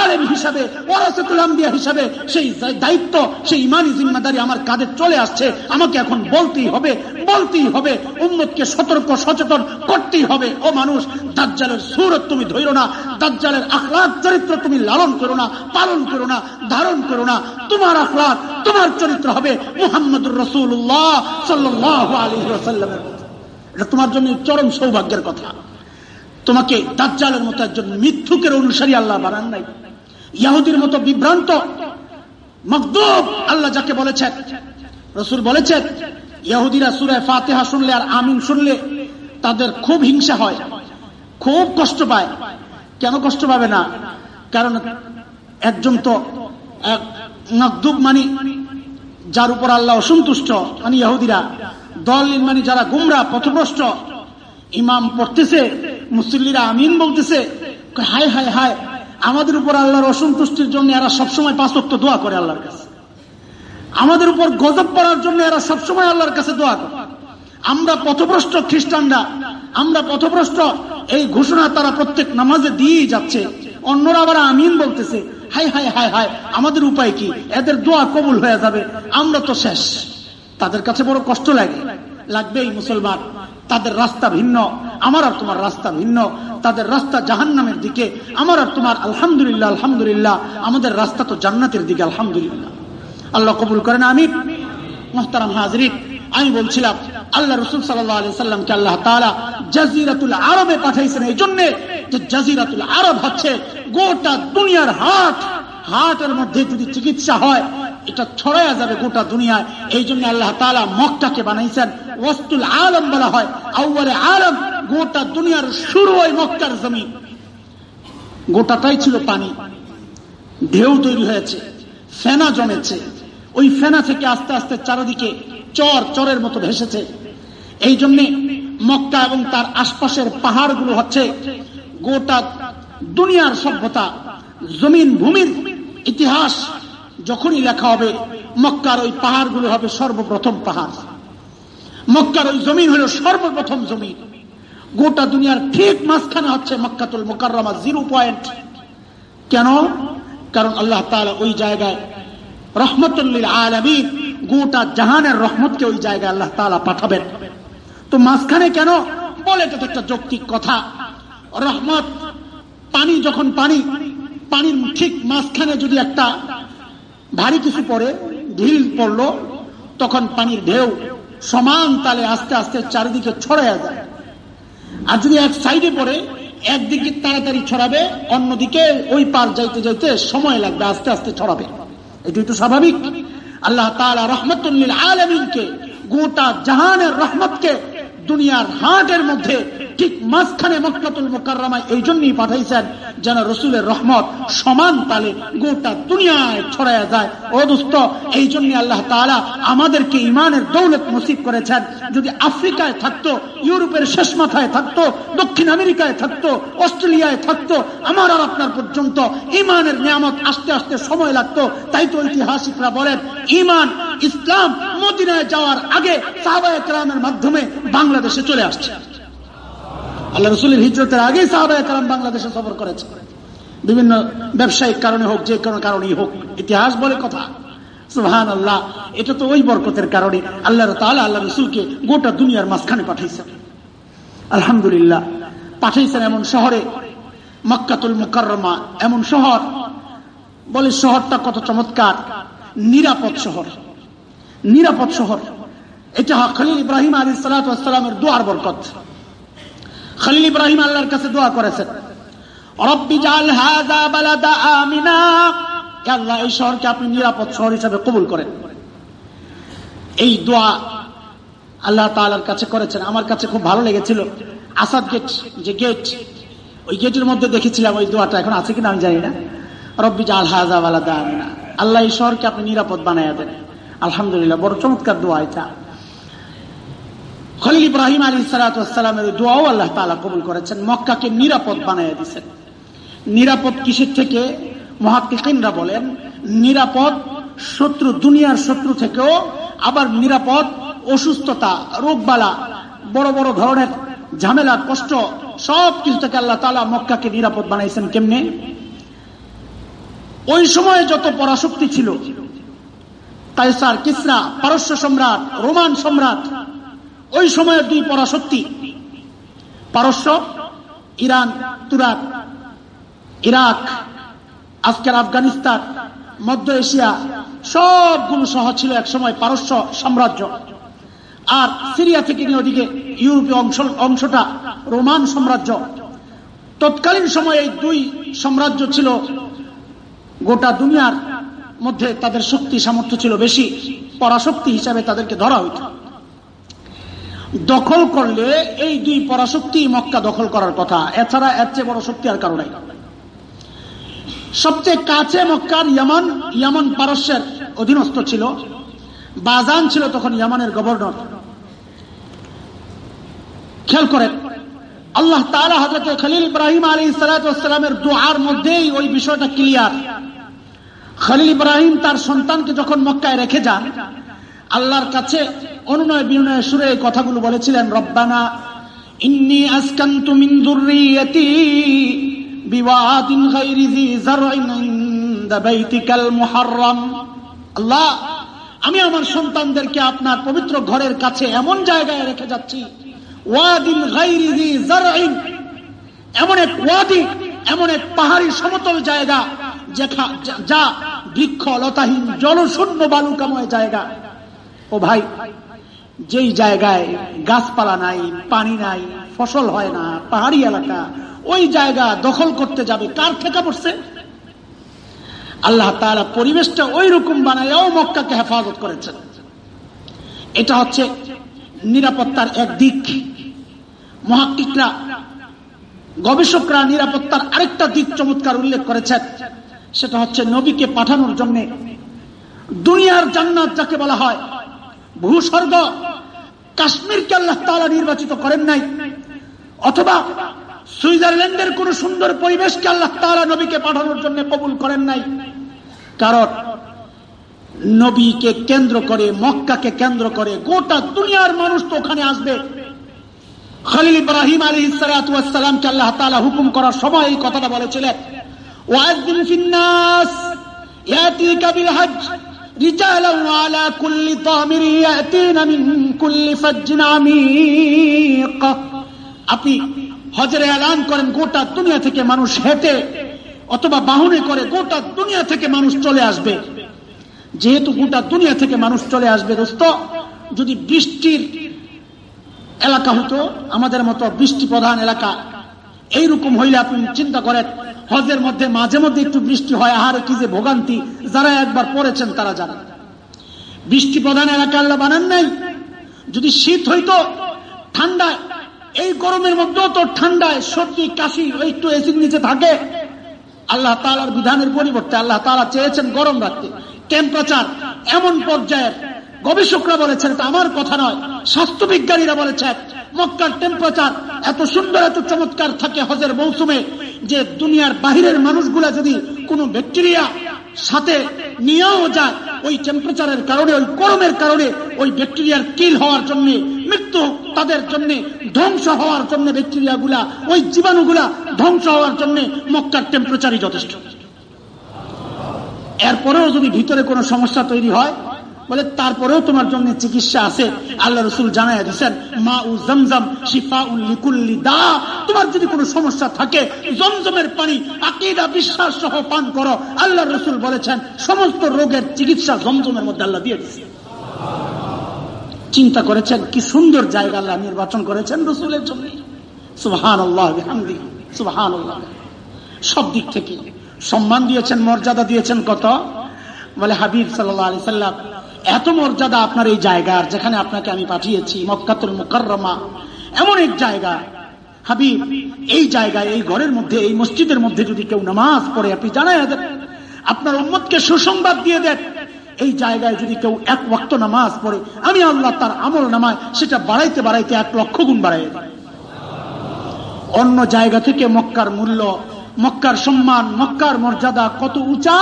আলেম হিসাবে ওরাসতুলাম্বিয়া হিসাবে সেই দায়িত্ব, সেই ইমানি জিম্মাদারি আমার কাঁধে চলে আসছে। আমাকে এখন বলতেই হবে বলতেই হবে উন্মতকে সতর্ক, সচেতন করতেই হবে। ও মানুষ, দাজ্জালের সুরত তুমি ধৈর না। দাজ্জালের আখলাক চরিত্র তুমি লালন করো না, পালন করো না। ধারণ করো না। তোমার আখলাক, তোমার চরিত্র হবে মুহাম্মদুর রসুল্লাহ সাল্লাহ আলী সাল্লামের এটা তোমার জন্য চরম সৌভাগ্যের কথা। তোমাকে দাজ্জালের মতো একজন মিথ্যুকের অনুসারী আল্লাহ বানান নাই। ইয়াহুদির মতো বিভ্রান্ত, মকদুব আল্লাহ যাকে বলেছেন, রসুল বলেছেন, ইয়াহুদিরা সুরায় ফাতেহা শুনলে আর আমিন শুনলে তাদের খুব হিংসা হয়, খুব কষ্ট পায়। কেন কষ্ট পাবে না? কারণ একজন তো মকদুব মানি, যার উপর আল্লাহ অসন্তুষ্ট মানে ইহুদিরা দল মানে যারা গুমরা, পথভ্রষ্ট। ইমাম পড়তেছে, মুসল্লিরা আমিন বলতেছে হায় হায় হায়, আমাদের উপর আল্লাহর অসন্তুষ্টির জন্য এরা সবসময় পাঁচক্ত দোয়া করে আল্লাহর কাছে। আমাদের উপর গজব পড়ার জন্য এরা সবসময় আল্লাহর কাছে দোয়া করে। আমরা পথভ্রষ্ট খ্রিস্টানরা, আমরা পথভ্রষ্ট, এই ঘোষণা তারা প্রত্যেক নামাজে দিয়েই যাচ্ছে। অন্যরা আবার আমিন বলতেছে হাই হাই হাই হাই, আমাদের উপায় কি? এদের দোয়া কবুল হয়ে যাবে। আমরা তো শেষ। তাদের কাছে বড় কষ্ট লাগে। লাগবে এই মুসলমান। তাদের রাস্তা ভিন্ন। আমার আর তোমার রাস্তা ভিন্ন। তাদের রাস্তা জাহান্নামের দিকে। আমার আর তোমার আলহামদুলিল্লাহ আলহামদুলিল্লাহ। আমাদের রাস্তা তো জান্নাতের দিকে, আলহামদুলিল্লাহ। আল্লাহ কবুল করেন আমি মোহতারাম হাজরিক আমি বলছিলাম আল্লাহ রসুল সাল্লামকে আল্লাহ তালা জাজিরাতুল আরবে পাঠাইছেন এই জন্য যে জাজিরাতুল আরব হচ্ছে গোটা দুনিয়ার হাট। হাটের মধ্যে যদি চিকিৎসা হয়, এটা ছড়াইয়া যাবে গোটা দুনিয়ায়। এই জন্য আল্লাহ তালা মক্কাকে বানাইছেন। ওয়াস্তুল আলম বলা হয়। আউ্বারে আলম গোটা দুনিয়ার শুরু ওই মক্কার জমি গোটাটাই ছিল পানি। ঢেউ তৈরি হয়েছে, ফেনা জমেছে। ওই ফেনা থেকে আস্তে আস্তে চারিদিকে চর চরের মতো ভেসেছে। এই জন্যে মক্কা এবং তার আশপাশের পাহাড়গুলো হচ্ছে গোটা দুনিয়ার সভ্যতা, জমিন ভূমির ইতিহাস যখনই লেখা হবে, মক্কার ওই পাহাড়গুলো হবে সর্বপ্রথম পাহাড়। মক্কার ওই জমিন হলো সর্বপ্রথম জমিন। গোটা দুনিয়ার ঠিক মাঝখানে হচ্ছে মক্কাতুল মোকাররমা, জিরো পয়েন্ট। কেন? কারণ আল্লাহ তাআলা ওই জায়গায় রহমতুল্লিল আলমিন, গোটা জাহানের রহমতকে ওই জায়গায় আল্লাহ তালা পাঠাবেন। তো মাঝখানে কেন? বলে তো একটা যৌক্তিক কথা। রহমত, পানি যখন পানি, পানির ঠিক মাঝখানে যদি একটা ভারী কিছু পড়ে, ঢিল পড়ল, তখন পানির ঢেউ সমান তালে আস্তে আস্তে চারিদিকে ছড়াইয়া যায়। আর যদি এক সাইডে পড়ে, একদিকে তাড়াতাড়ি ছড়াবে, অন্যদিকে ওই পার যাইতে যাইতে সময় লাগবে, আস্তে আস্তে ছড়াবে। এটাই তো স্বাভাবিক। আল্লাহ তালা রহমতুল্লিল আলমিনকে গোটা জাহানের রহমতকে দুনিয়ার হাটের মধ্যে ঠিক মাঝখানে মক্কাতুল মোকাররামায় এই জন্যই পাঠাইছেন যেন রসুলের রহমত সমান তালে গোটা দুনিয়ায় ছড়াইয়া যায়। ও দোস্ত, এই জন্য আল্লাহ তালা আমাদেরকে ইমানের দৌলত নসিব করেছেন। যদি আফ্রিকায় থাকতো, ইউরোপের শেষ মাথায় থাকতো, দক্ষিণ আমেরিকায় থাকতো, অস্ট্রেলিয়ায় থাকতো, আমার আর আপনার পর্যন্ত ইমানের নিয়ামত আস্তে আস্তে সময় লাগতো। তাই তো ঐতিহাসিকরা বলেন ইমান ইসলাম মদিনায় যাওয়ার আগে সাহাবা একরামের মাধ্যমে বাংলাদেশে চলে আসছে। আল্লাহ রসুলের হিজরতের আগেই সাহাবা একরাম বাংলাদেশে সফর করেছে। বিভিন্ন ব্যবসায়িক কারণে হোক, যে কোনো কারণেই হোক, ইতিহাস বলে কথা। সুহান আল্লাহ এটা তো ওই বরকতের কারণে আল্লাহ তালা আল্লাহ রসুলকে গোটা দুনিয়ার মাঝখানে পাঠাইছেন আলহামদুলিল্লাহ পাঠাইছেন এমন শহরে, মক্কাতুল মুকাররমা, এমন শহর, বলে শহরটা কত চমৎকার, নিরাপদ শহর। নিরাপদ শহর। এটা খালিল ইব্রাহিম আলী সালাতামের দোয়ার বরকত। খালিল ইব্রাহিম আল্লাহর কাছে দোয়া করেছেন। রব্বি জাল হাযা বালাদা আমিনা। আল্লাহ, এই শহরকে আপনি নিরাপদ শহর হিসাবে কবুল করেন। এই দোয়া আল্লাহ তাআলার কাছে করেছেন। আমার কাছে খুব ভালো লেগেছিল। আসাদ গেট, যে গেট, ওই গেটের মধ্যে দেখেছিলাম ওই দোয়াটা। এখন আছে কিনা আমি জানি না। রব্বি জাল হাযা বালাদা আমিনা। আল্লাহ এই শহরকে আপনি নিরাপদ বানাইয়া দেন। আলহামদুলিল্লাহ, বড় চমৎকার দোয়া এটা। খলিল ইব্রাহিম আলী দোয়াও আল্লাহ তালা কবুল করেছেন, মক্কাকে নিরাপদ বানাইয়া দিচ্ছেন নিরাপদ কিসের থেকে? মহাকিকিনরা বলেন, নিরাপদ শত্রু, দুনিয়ার শত্রু থেকেও আবার নিরাপদ, অসুস্থতা, রোগবালা, বড় বড় ধরনের ঝামেলা, কষ্ট, সব কিছু থেকে আল্লাহ তালা মক্কাকে নিরাপদ বানাইছেন কেমনে? ওই সময়ে যত পরাশক্তি ছিল কাইসার কিসরা, পারস্য সম্রাট, রোমান সম্রাট ওই সময়ের দুই পরাশক্তি, পারস্য, ইরান তুরাক ইরাক, আজকের আফগানিস্তান, মধ্য এশিয়া, সবগুলো সহ ছিল এক সময় পারস্য সাম্রাজ্য। আর সিরিয়া থেকে নিয়ে ওদিকে ইউরোপীয় অংশ অংশটা রোমান সাম্রাজ্য। তৎকালীন সময়ে এই দুই সাম্রাজ্য ছিল গোটা দুনিয়ার মধ্যে তাদের শক্তি সামর্থ্য ছিল বেশি। পরাশক্তি হিসাবে তাদেরকে ধরা হইত। দখল করলে এই দুই পরাশক্তি মক্কা দখল করার কথা। এছাড়া এর চেয়ে বড় শক্তি আর কারও নাই। সবচেয়ে কাছে মক্কার ইয়ামান ইয়ামান পারস্যের অধীনস্থ ছিল। বাজান ছিল তখন ইয়ামানের গভর্নর। খেয়াল করেন, আল্লাহ তালা হজরত খালিল ইব্রাহিম আলী সালাতামের দোয়ার মধ্যেই ওই বিষয়টা ক্লিয়ার। খালিল ইব্রাহিম তার সন্তানকে যখন মক্কায় রেখে যান, আল্লাহর কাছে অনুনয় বিনয় সুরে কথাগুলো বলেছিলেন, রব্বানা ইন্নি আসকান্তু মিন যুররিয়াতি বিওয়াদিন গায়রি জি যারইন ইনদা বাইতিকাল মুহাররম। আল্লাহ, আমি আমার সন্তানদেরকে আপনার পবিত্র ঘরের কাছে এমন জায়গায় রেখে যাচ্ছি, ওয়াদিন গায়রি জি যারইন এমন এক ওয়াদি, এমন এক পাহাড়ি সমতল জায়গা যা বৃক্ষ লতাহীন জলশূন্য বালুকাময় জায়গা। ও ভাই যেই জায়গায় গাছপালা নাই, পানি নাই, ফসল হয় না, পাহাড়ি এলাকা, ওই জায়গা দখল করতে যাবে, কার ঠেকা পড়ছে? আল্লাহ তারা পরিবেশটা ওই রকম বানায়ও মক্কাকে হেফাজত করেছেন। এটা হচ্ছে নিরাপত্তার এক দিক। মহাকিকরা গবেষকরা নিরাপত্তার আরেকটা দিক চমৎকার উল্লেখ করেছেন, সেটা হচ্ছে নবীকে পাঠানোর জন্য। দুনিয়ার জান্নাত যাকে বলা হয় ভূস্বর্গ কাশ্মীরকে আল্লাহ তালা নির্বাচিত করেন নাই, অথবা সুইজারল্যান্ডের কোন সুন্দর পরিবেশকে আল্লাহ তালা নবীকে পাঠানোর জন্য কবুল করেন নাই। কারণ নবীকে কেন্দ্র করে, মক্কাকে কেন্দ্র করে গোটা দুনিয়ার মানুষ তো ওখানে আসবে। খালিল ইব্রাহিম আলী সালাতামকে আল্লাহ তালা হুকুম করার সময় এই কথাটা বলেছিলেন বিল হজ رجالا وعلى كل ضامر يأتين من كل فج عميق আপনি হজরে এলান করেন গোটা দুনিয়া থেকে মানুষ হেঁটে অথবা বাহনে করে গোটা দুনিয়া থেকে মানুষ চলে আসবে যেহেতু গোটা দুনিয়া থেকে মানুষ চলে আসবে দোস্ত যদি বৃষ্টির এলাকা হতো আমাদের মতো বৃষ্টি প্রধান এলাকা এইরকম হইলে আপনি চিন্তা করেন হজের মধ্যে, মাঝে মধ্যে একটু বৃষ্টি হয়, আহারে কি যে ভোগান্তি, যারা একবার পড়েছেন তারা জানেন। বৃষ্টি প্রধান এলাকা আল্লাহ বানান নাই। যদি শীত হইতো, ঠান্ডায়, এই গরমের মধ্যেও তো ঠান্ডায় সর্দি, কাশি, একটু এসির নিচে থাকে। আল্লাহ তালার বিধানের পরিবর্তে আল্লাহ তালা চেয়েছেন গরম রাখতে। টেম্পারেচার এমন পর্যায়ের গবেষকরা বলেছেন, এটা আমার কথা নয়, স্বাস্থ্যবিজ্ঞানীরা বলেছেন, মক্কার টেম্পারেচার এত সুন্দর, এত চমৎকার থাকে হজের মৌসুমে। যে দুনিয়ার বাহিরের মানুষগুলা যদি কোনো ব্যাকটেরিয়া সাথে নিয়েও যায়, ওই টেম্পারেচারের কারণে, ওই গরমের কারণে ওই ব্যাকটেরিয়ার কিল হওয়ার জন্য, মৃত্যু তাদের জন্য, ধ্বংস হওয়ার জন্য ব্যাকটেরিয়া গুলা ওই জীবাণুগুলা ধ্বংস হওয়ার জন্য মক্কার টেম্পারেচারই যথেষ্ট। এরপরেও যদি ভিতরে কোনো সমস্যা তৈরি হয় বলে, তারপরেও তোমার জন্য চিকিৎসা আছে। আল্লাহ রসুল জানাই দিচ্ছেন মা উ জমজম শিফা উল্লিকুল্লি দা। তোমার যদি কোনো সমস্যা থাকে, জমজমের পানি আকিদা বিশ্বাস সহ পান করো। আল্লাহ রসুল বলেছেন, সমস্ত রোগের চিকিৎসা জমজমের মধ্যে আল্লাহ দিয়ে দিচ্ছে চিন্তা করেছেন, কি সুন্দর জায়গা আল্লাহ নির্বাচন করেছেন রসুলের জন্য। সুবহান আল্লাহ সুবহান আল্লাহ সব দিক থেকে সম্মান দিয়েছেন, মর্যাদা দিয়েছেন কত? বলে হাবিব সাল্লাহ আলি সাল্লাম এত মর্যাদা আপনার এই জায়গার যেখানে আপনাকে আমি পাঠিয়েছি, মক্কাতুল মুকরমা এমন এক জায়গা। হাবিব, এই জায়গায়, এই ঘরের মধ্যে, এই মসজিদের মধ্যে যদি কেউ নামাজ পড়ে, আপনি জানাই দেন, আপনার উম্মতকে সুসংবাদ দিয়ে দেন, এই জায়গায় যদি কেউ এক ওয়াক্ত নামাজ পড়ে, আমি আল্লাহ তার আমল নামায় সেটা বাড়াইতে বাড়াইতে এক লক্ষ গুণ বাড়াই অন্য জায়গা থেকে মক্কার মূল্য, মক্কার সম্মান, মক্কার মর্যাদা কত উঁচা?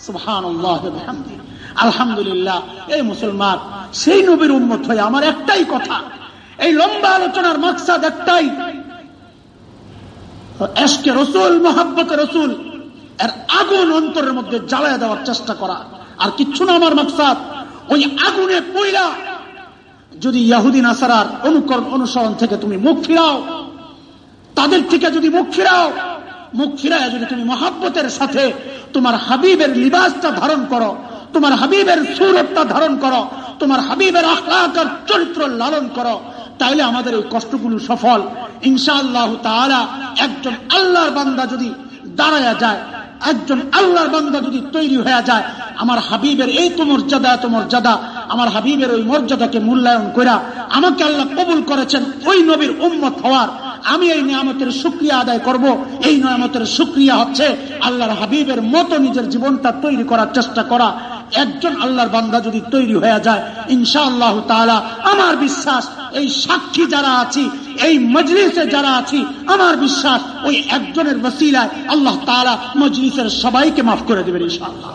সুহান আলহামদুলিল্লাহ, এই মুসলমান, সেই নবীর উন্মত হয়ে আমার একটাই কথা। এই লম্বা আলোচনার মাকসাদ একটাই। রসুল মোহাম্মত রসুল, এর আগুন অন্তরের মধ্যে জ্বালায় দেওয়ার চেষ্টা করা। আর কিচ্ছু না আমার মাকসাদ, ওই আগুনে পইলা যদি ইয়াহুদিন আসারার অনুকরণ, অনুসরণ থেকে তুমি মুখ ফিরাও, তাদের থেকে যদি মুখ ফিরাও, মুখ ফিরায় যদি তুমি মহাব্বতের সাথে তোমার হাবিবের লিবাসটা ধারণ করো তোমার হাবিবের সুরতটা ধারণ করো, তোমার হাবিবের আখলাকার চরিত্র লালন করো, তাইলে আমাদের এই কষ্টগুলো সফল। ইনশাআল্লাহ তাআলা একজন আল্লাহর বান্দা যদি দাঁড়ায়া যায়, একজন আল্লাহর বান্দা যদি তৈরি হয়ে যায়, আমার হাবিবের এই তো মর্যাদা এত মর্যাদা আমার হাবিবের ওই মর্যাদাকে মূল্যায়ন করা আমাকে আল্লাহ কবুল করেছেন, ওই নবীর উম্মত হওয়ার। আমি এই নিয়ামতের সুক্রিয়া আদায় করব। এই নিয়ামতের সুক্রিয়া হচ্ছে আল্লাহর হাবিবের মতো নিজের জীবনটা তৈরি করার চেষ্টা করা। একজন আল্লাহর বান্দা যদি তৈরি হয়ে যায় ইনশা আল্লাহ তালা আমার বিশ্বাস, এই সাক্ষী যারা আছি, এই মজলিসে যারা আছি, আমার বিশ্বাস ওই একজনের বসিলায় আল্লাহ তালা মজলিসের সবাইকে মাফ করে দেবেন ইনশাআল্লাহ।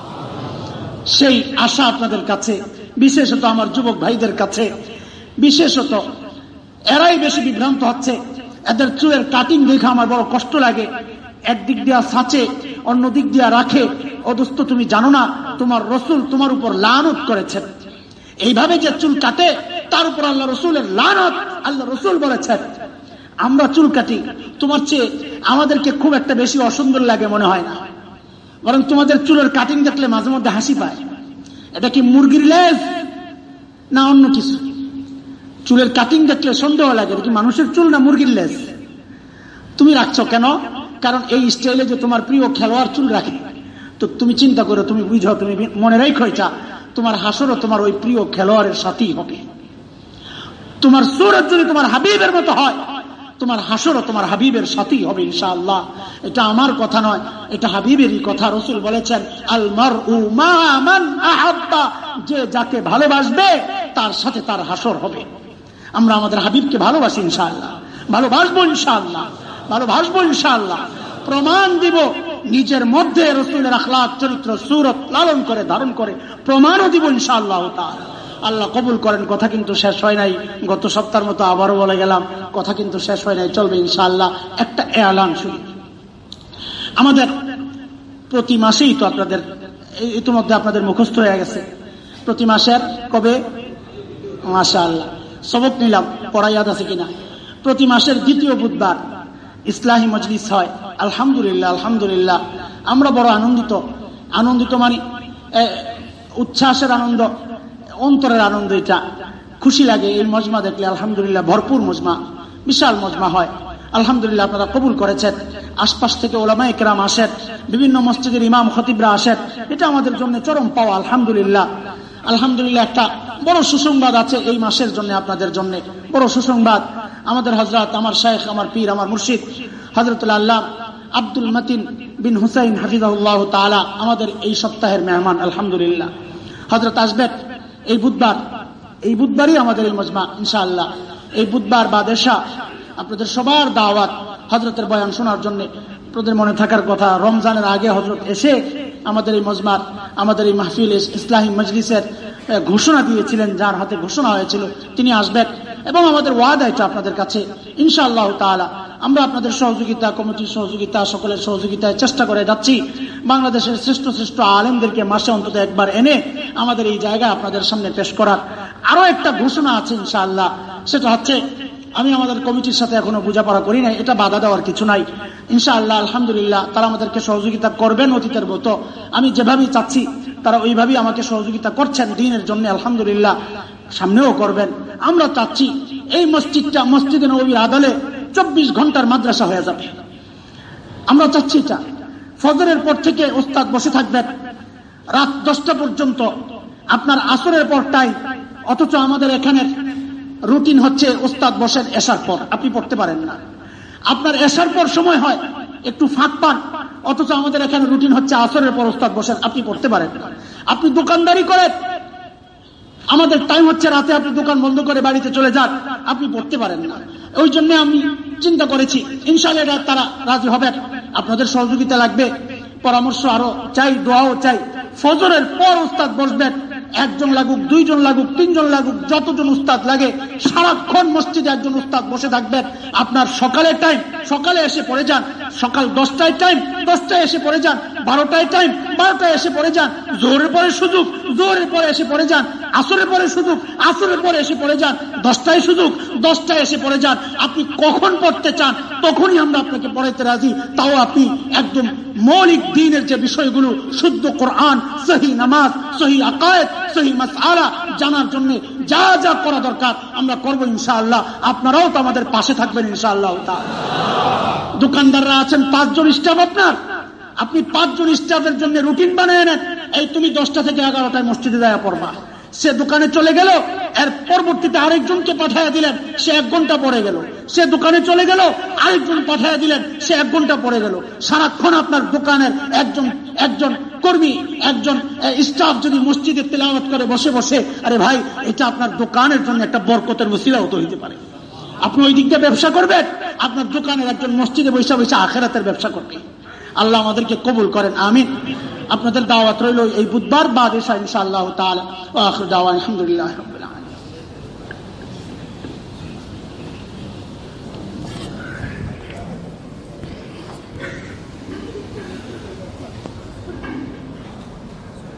সেই আশা আপনাদের কাছে, বিশেষত আমার যুবক ভাইদের কাছে, বিশেষত এরাই বেশি বিভ্রান্ত হচ্ছে, এদের চুলের কাটিং দেখে আমার বড় কষ্ট লাগে। একদিক দিয়া সাঁচে অন্য দিক দিয়া রাখে। অদস্ত তুমি জানো না, তোমার রসুল তোমার উপর লানত করেছেন। এইভাবে যে চুল কাটে, তার উপর আল্লাহ রসুলের লানত আল্লাহ রসুল বলেছেন। আমরা চুল কাটি, তোমার চেয়ে আমাদেরকে খুব একটা বেশি অসুন্দর লাগে মনে হয় না। বরং তোমাদের চুলের কাটিং দেখলে মাঝে মধ্যে হাসি পায়। এটা কি মুরগির লেজ? না অন্য কিছু? চুলের কাটিং দেখলে সন্দেহ লাগে কি মানুষের চুল না মুরগির লেজ? তুমি রাখছো কেন? কারণ এই স্টাইলে যে তোমার প্রিয় খেলোয়াড় চুল রাখে, তো তুমি চিন্তা করো, তুমি বুঝো, তুমি মনে রেখো এটা, তোমার হাসরও তোমার ওই প্রিয় খেলোয়াড়ের সাথেই হবে। তোমার সুরত যদি তোমার হাবিবের মতো হয়, তোমার হাসরও তোমার হাবিবের সাথেই হবে ইনশাআল্লাহ। এটা আমার কথা নয়, এটা হাবিবেরই কথা। রসুল বলেছেন আলমার যে যাকে ভালোবাসবে, তার সাথে তার হাসর হবে। আমরা আমাদের হাবিবকে ভালোবাসি ইনশাআল্লাহ, ভালোবাসবো ইনশাআল্লাহ। ভালোবাসবো ইনশাআল্লাহ। প্রমাণ দিব নিজের মধ্যে রসুলের আখলাক চরিত্র, সুরত লালন করে, ধারণ করে। প্রমাণও দিব ইনশাআল্লাহ আল্লাহ কবুল করেন, কথা কিন্তু শেষ হয় নাই। গত সপ্তাহের মতো আবারও বলে গেলাম, কথা কিন্তু শেষ হয় নাই, চলবে ইনশাআল্লাহ। একটা এলান শুনি। আমাদের প্রতি মাসেই তো আপনাদের ইতিমধ্যে আপনাদের মুখস্থ হয়ে গেছে। প্রতি মাসের কবে? মাসা আল্লাহ সবক নিলাম পড়াইয়াদ আছে কিনা? প্রতি মাসের দ্বিতীয় বুধবার। ইসলাহী মজলিস হয়। আলহামদুলিল্লাহ আলহামদুলিল্লাহ। আমরা বড় আনন্দিত। আনন্দিত মানে উচ্ছ্বাসের আনন্দ, অন্তরের আনন্দ এটা। খুশি লাগে এই মজমা দেখলে, আলহামদুলিল্লাহ, ভরপুর মজমা, বিশাল মজমা হয়। আলহামদুলিল্লাহ, আপনারা কবুল করেছেন। আশপাশ থেকে ওলামা একরাম আসেন, বিভিন্ন মসজিদের ইমাম খতিবরা আসেন। এটা আমাদের জন্য চরম পাওয়া, আলহামদুলিল্লাহ। আলহামদুলিল্লাহ, একটা বড় সুসংবাদ আছে এই মাসের জন্য আপনাদের জন্য। বড় সুসংবাদ। আমাদের হজরত আমার শেখ আমার পীর, আমার মুর্শিদ হজরতুল্লাহ আল্লাহ আব্দুল মতিন বিন হুসাইন হাফিজাউল্লাহ তালা আমাদের এই সপ্তাহের মেহমান, আলহামদুলিল্লাহ। হজরত আসবেক এই বুধবার, এই বুধবারই আমাদের এই মজমা, ইনশাআল্লাহ। এই বুধবার বা দেশা, আপনাদের সবার দাওয়াত হজরতের বয়ান শোনার জন্য আপনাদের মনে থাকার কথা, রমজানের আগে হজরত এসে আমাদের এই মজমার, আমাদের এই মাহফিল ইসলাহী মজলিসের ঘোষণা দিয়েছিলেন, যার হাতে ঘোষণা হয়েছিল। তিনি আসবেন এবং আমাদের ওয়াদা এটা আপনাদের কাছে। ইনশাআল্লাহ তালা আমরা আপনাদের সহযোগিতা, কমিটির সহযোগিতা, সকলের সহযোগিতায় চেষ্টা করে যাচ্ছি। বাংলাদেশের শ্রেষ্ঠ শ্রেষ্ঠ আলেমদেরকে মাসে অন্তত একবার এনে আমাদের এই জায়গায় আপনাদের সামনে পেশ করার আরও একটা ঘোষণা আছে ইনশাআল্লাহ। সেটা হচ্ছে, আমি আমাদের কমিটির সাথে এখনও বোঝাপড়া করি নাই, এটা বাধা দেওয়ার কিছু নাই। ইনশাআল্লাহ, আলহামদুলিল্লাহ, তারা আমাদেরকে সহযোগিতা করবেন অতীতের মতো। আমি যেভাবেই চাচ্ছি, তারা ওইভাবেই আমাকে সহযোগিতা করছেন দিনের জন্য, আলহামদুলিল্লাহ। সামনেও করবেন। আমরা চাচ্ছি এই মসজিদটা মসজিদে নবীর আদালে চব্বিশ ঘণ্টার মাদ্রাসা হয়ে যাবে। আমরা চাচ্ছি এটা। ফজরের পর থেকে ওস্তাদ বসে থাকবেন। রাত দশটা পর্যন্ত আপনার আসরের পরটাই, অথচ আমাদের এখানে রুটিন হচ্ছে ওস্তাদ বসেন এসার পর, আপনি পড়তে পারেন না। আপনার এসার পর সময় হয়, একটু ফাঁক পান, অথচ আমাদের এখানে রুটিন হচ্ছে আসরের পর ওস্তাদ বসেন, আপনি পড়তে পারেন আপনি দোকানদারি করেন আমাদের টাইম হচ্ছে রাতে আপনি দোকান বন্ধ করে বাড়িতে চলে যান। আপনি পড়তে পারেন না। ওই জন্য আমি চিন্তা করেছি ইনশাল্লাহ তারা রাজি হবেন। আপনাদের সহযোগিতা লাগবে। পরামর্শ আরও চাই, দোয়াও চাই। ফজরের পর উস্তাদ বসবেন। একজন লাগুক, দুইজন লাগুক, তিনজন লাগুক, যতজন উস্তাদ লাগে, সারাক্ষণ মসজিদে একজন উস্তাদ বসে থাকবেন। আপনার সকালের টাইম সকালে এসে পড়ে যান। সকাল দশটায় টাইম দশটায় এসে পড়ে যান। বারোটায় টাইম বারোটায় এসে পড়ে যান। জোরের পরে সুযোগ জোরের পরে এসে পড়ে যান। আসরের পরে সুযোগ, আসরের পরে এসে পড়ে যান। দশটায় সুযোগ, দশটায় এসে পড়ে যান। আপনি কখন পড়তে চান, তখনই আমরা আপনাকে পড়াইতে রাজি। তাও আপনি একদম মৌলিক দিনের যে বিষয়গুলো, শুদ্ধ কোরআন, সহি নামাজ, সহি আকায়ত সহি মাসালা জানার জন্য যা যা করা দরকার আমরা করব ইনশাআল্লাহ। আপনারাও তো আমাদের পাশে থাকবেন ইনশাআল্লাহ দোকানদাররা আছেন, পাঁচজন স্টাফ আপনার? আপনি পাঁচজন স্টাফের জন্য রুটিন বানিয়ে নেন। এই তুমি দশটা থেকে এগারোটায় মসজিদে দেয়া পড়বা। সে দোকানে চলে গেল, এর পরবর্তীতে আরেকজনকে পাঠাইয়া দিলেন, সে এক ঘণ্টা পরে গেল। সে দোকানে চলে গেল, আরেকজন পাঠাইয়া দিলেন, সে এক ঘণ্টা পরে গেল। সারাক্ষণ আপনার দোকানের একজন একজন কর্মী, একজন স্টাফ যদি মসজিদে তেলাওয়াত করে, বসে বসে, আরে ভাই, এটা আপনার দোকানের জন্য একটা বরকতের বসিলাও তো হইতে পারে। আপনি ওই দিক দিয়ে ব্যবসা করবেন, আপনার দোকানের একজন মসজিদে বৈশা বৈশা আখেরাতের ব্যবসা করবে আল্লাহ আমাদেরকে কবুল করেন, আমিন। আপনাদের দাওয়াত রইল এই বুধবার বাদ এসা ইনশাআল্লাহ দাওয়া আলহামদুলিল্লাহ রাব্বিল আলামিন।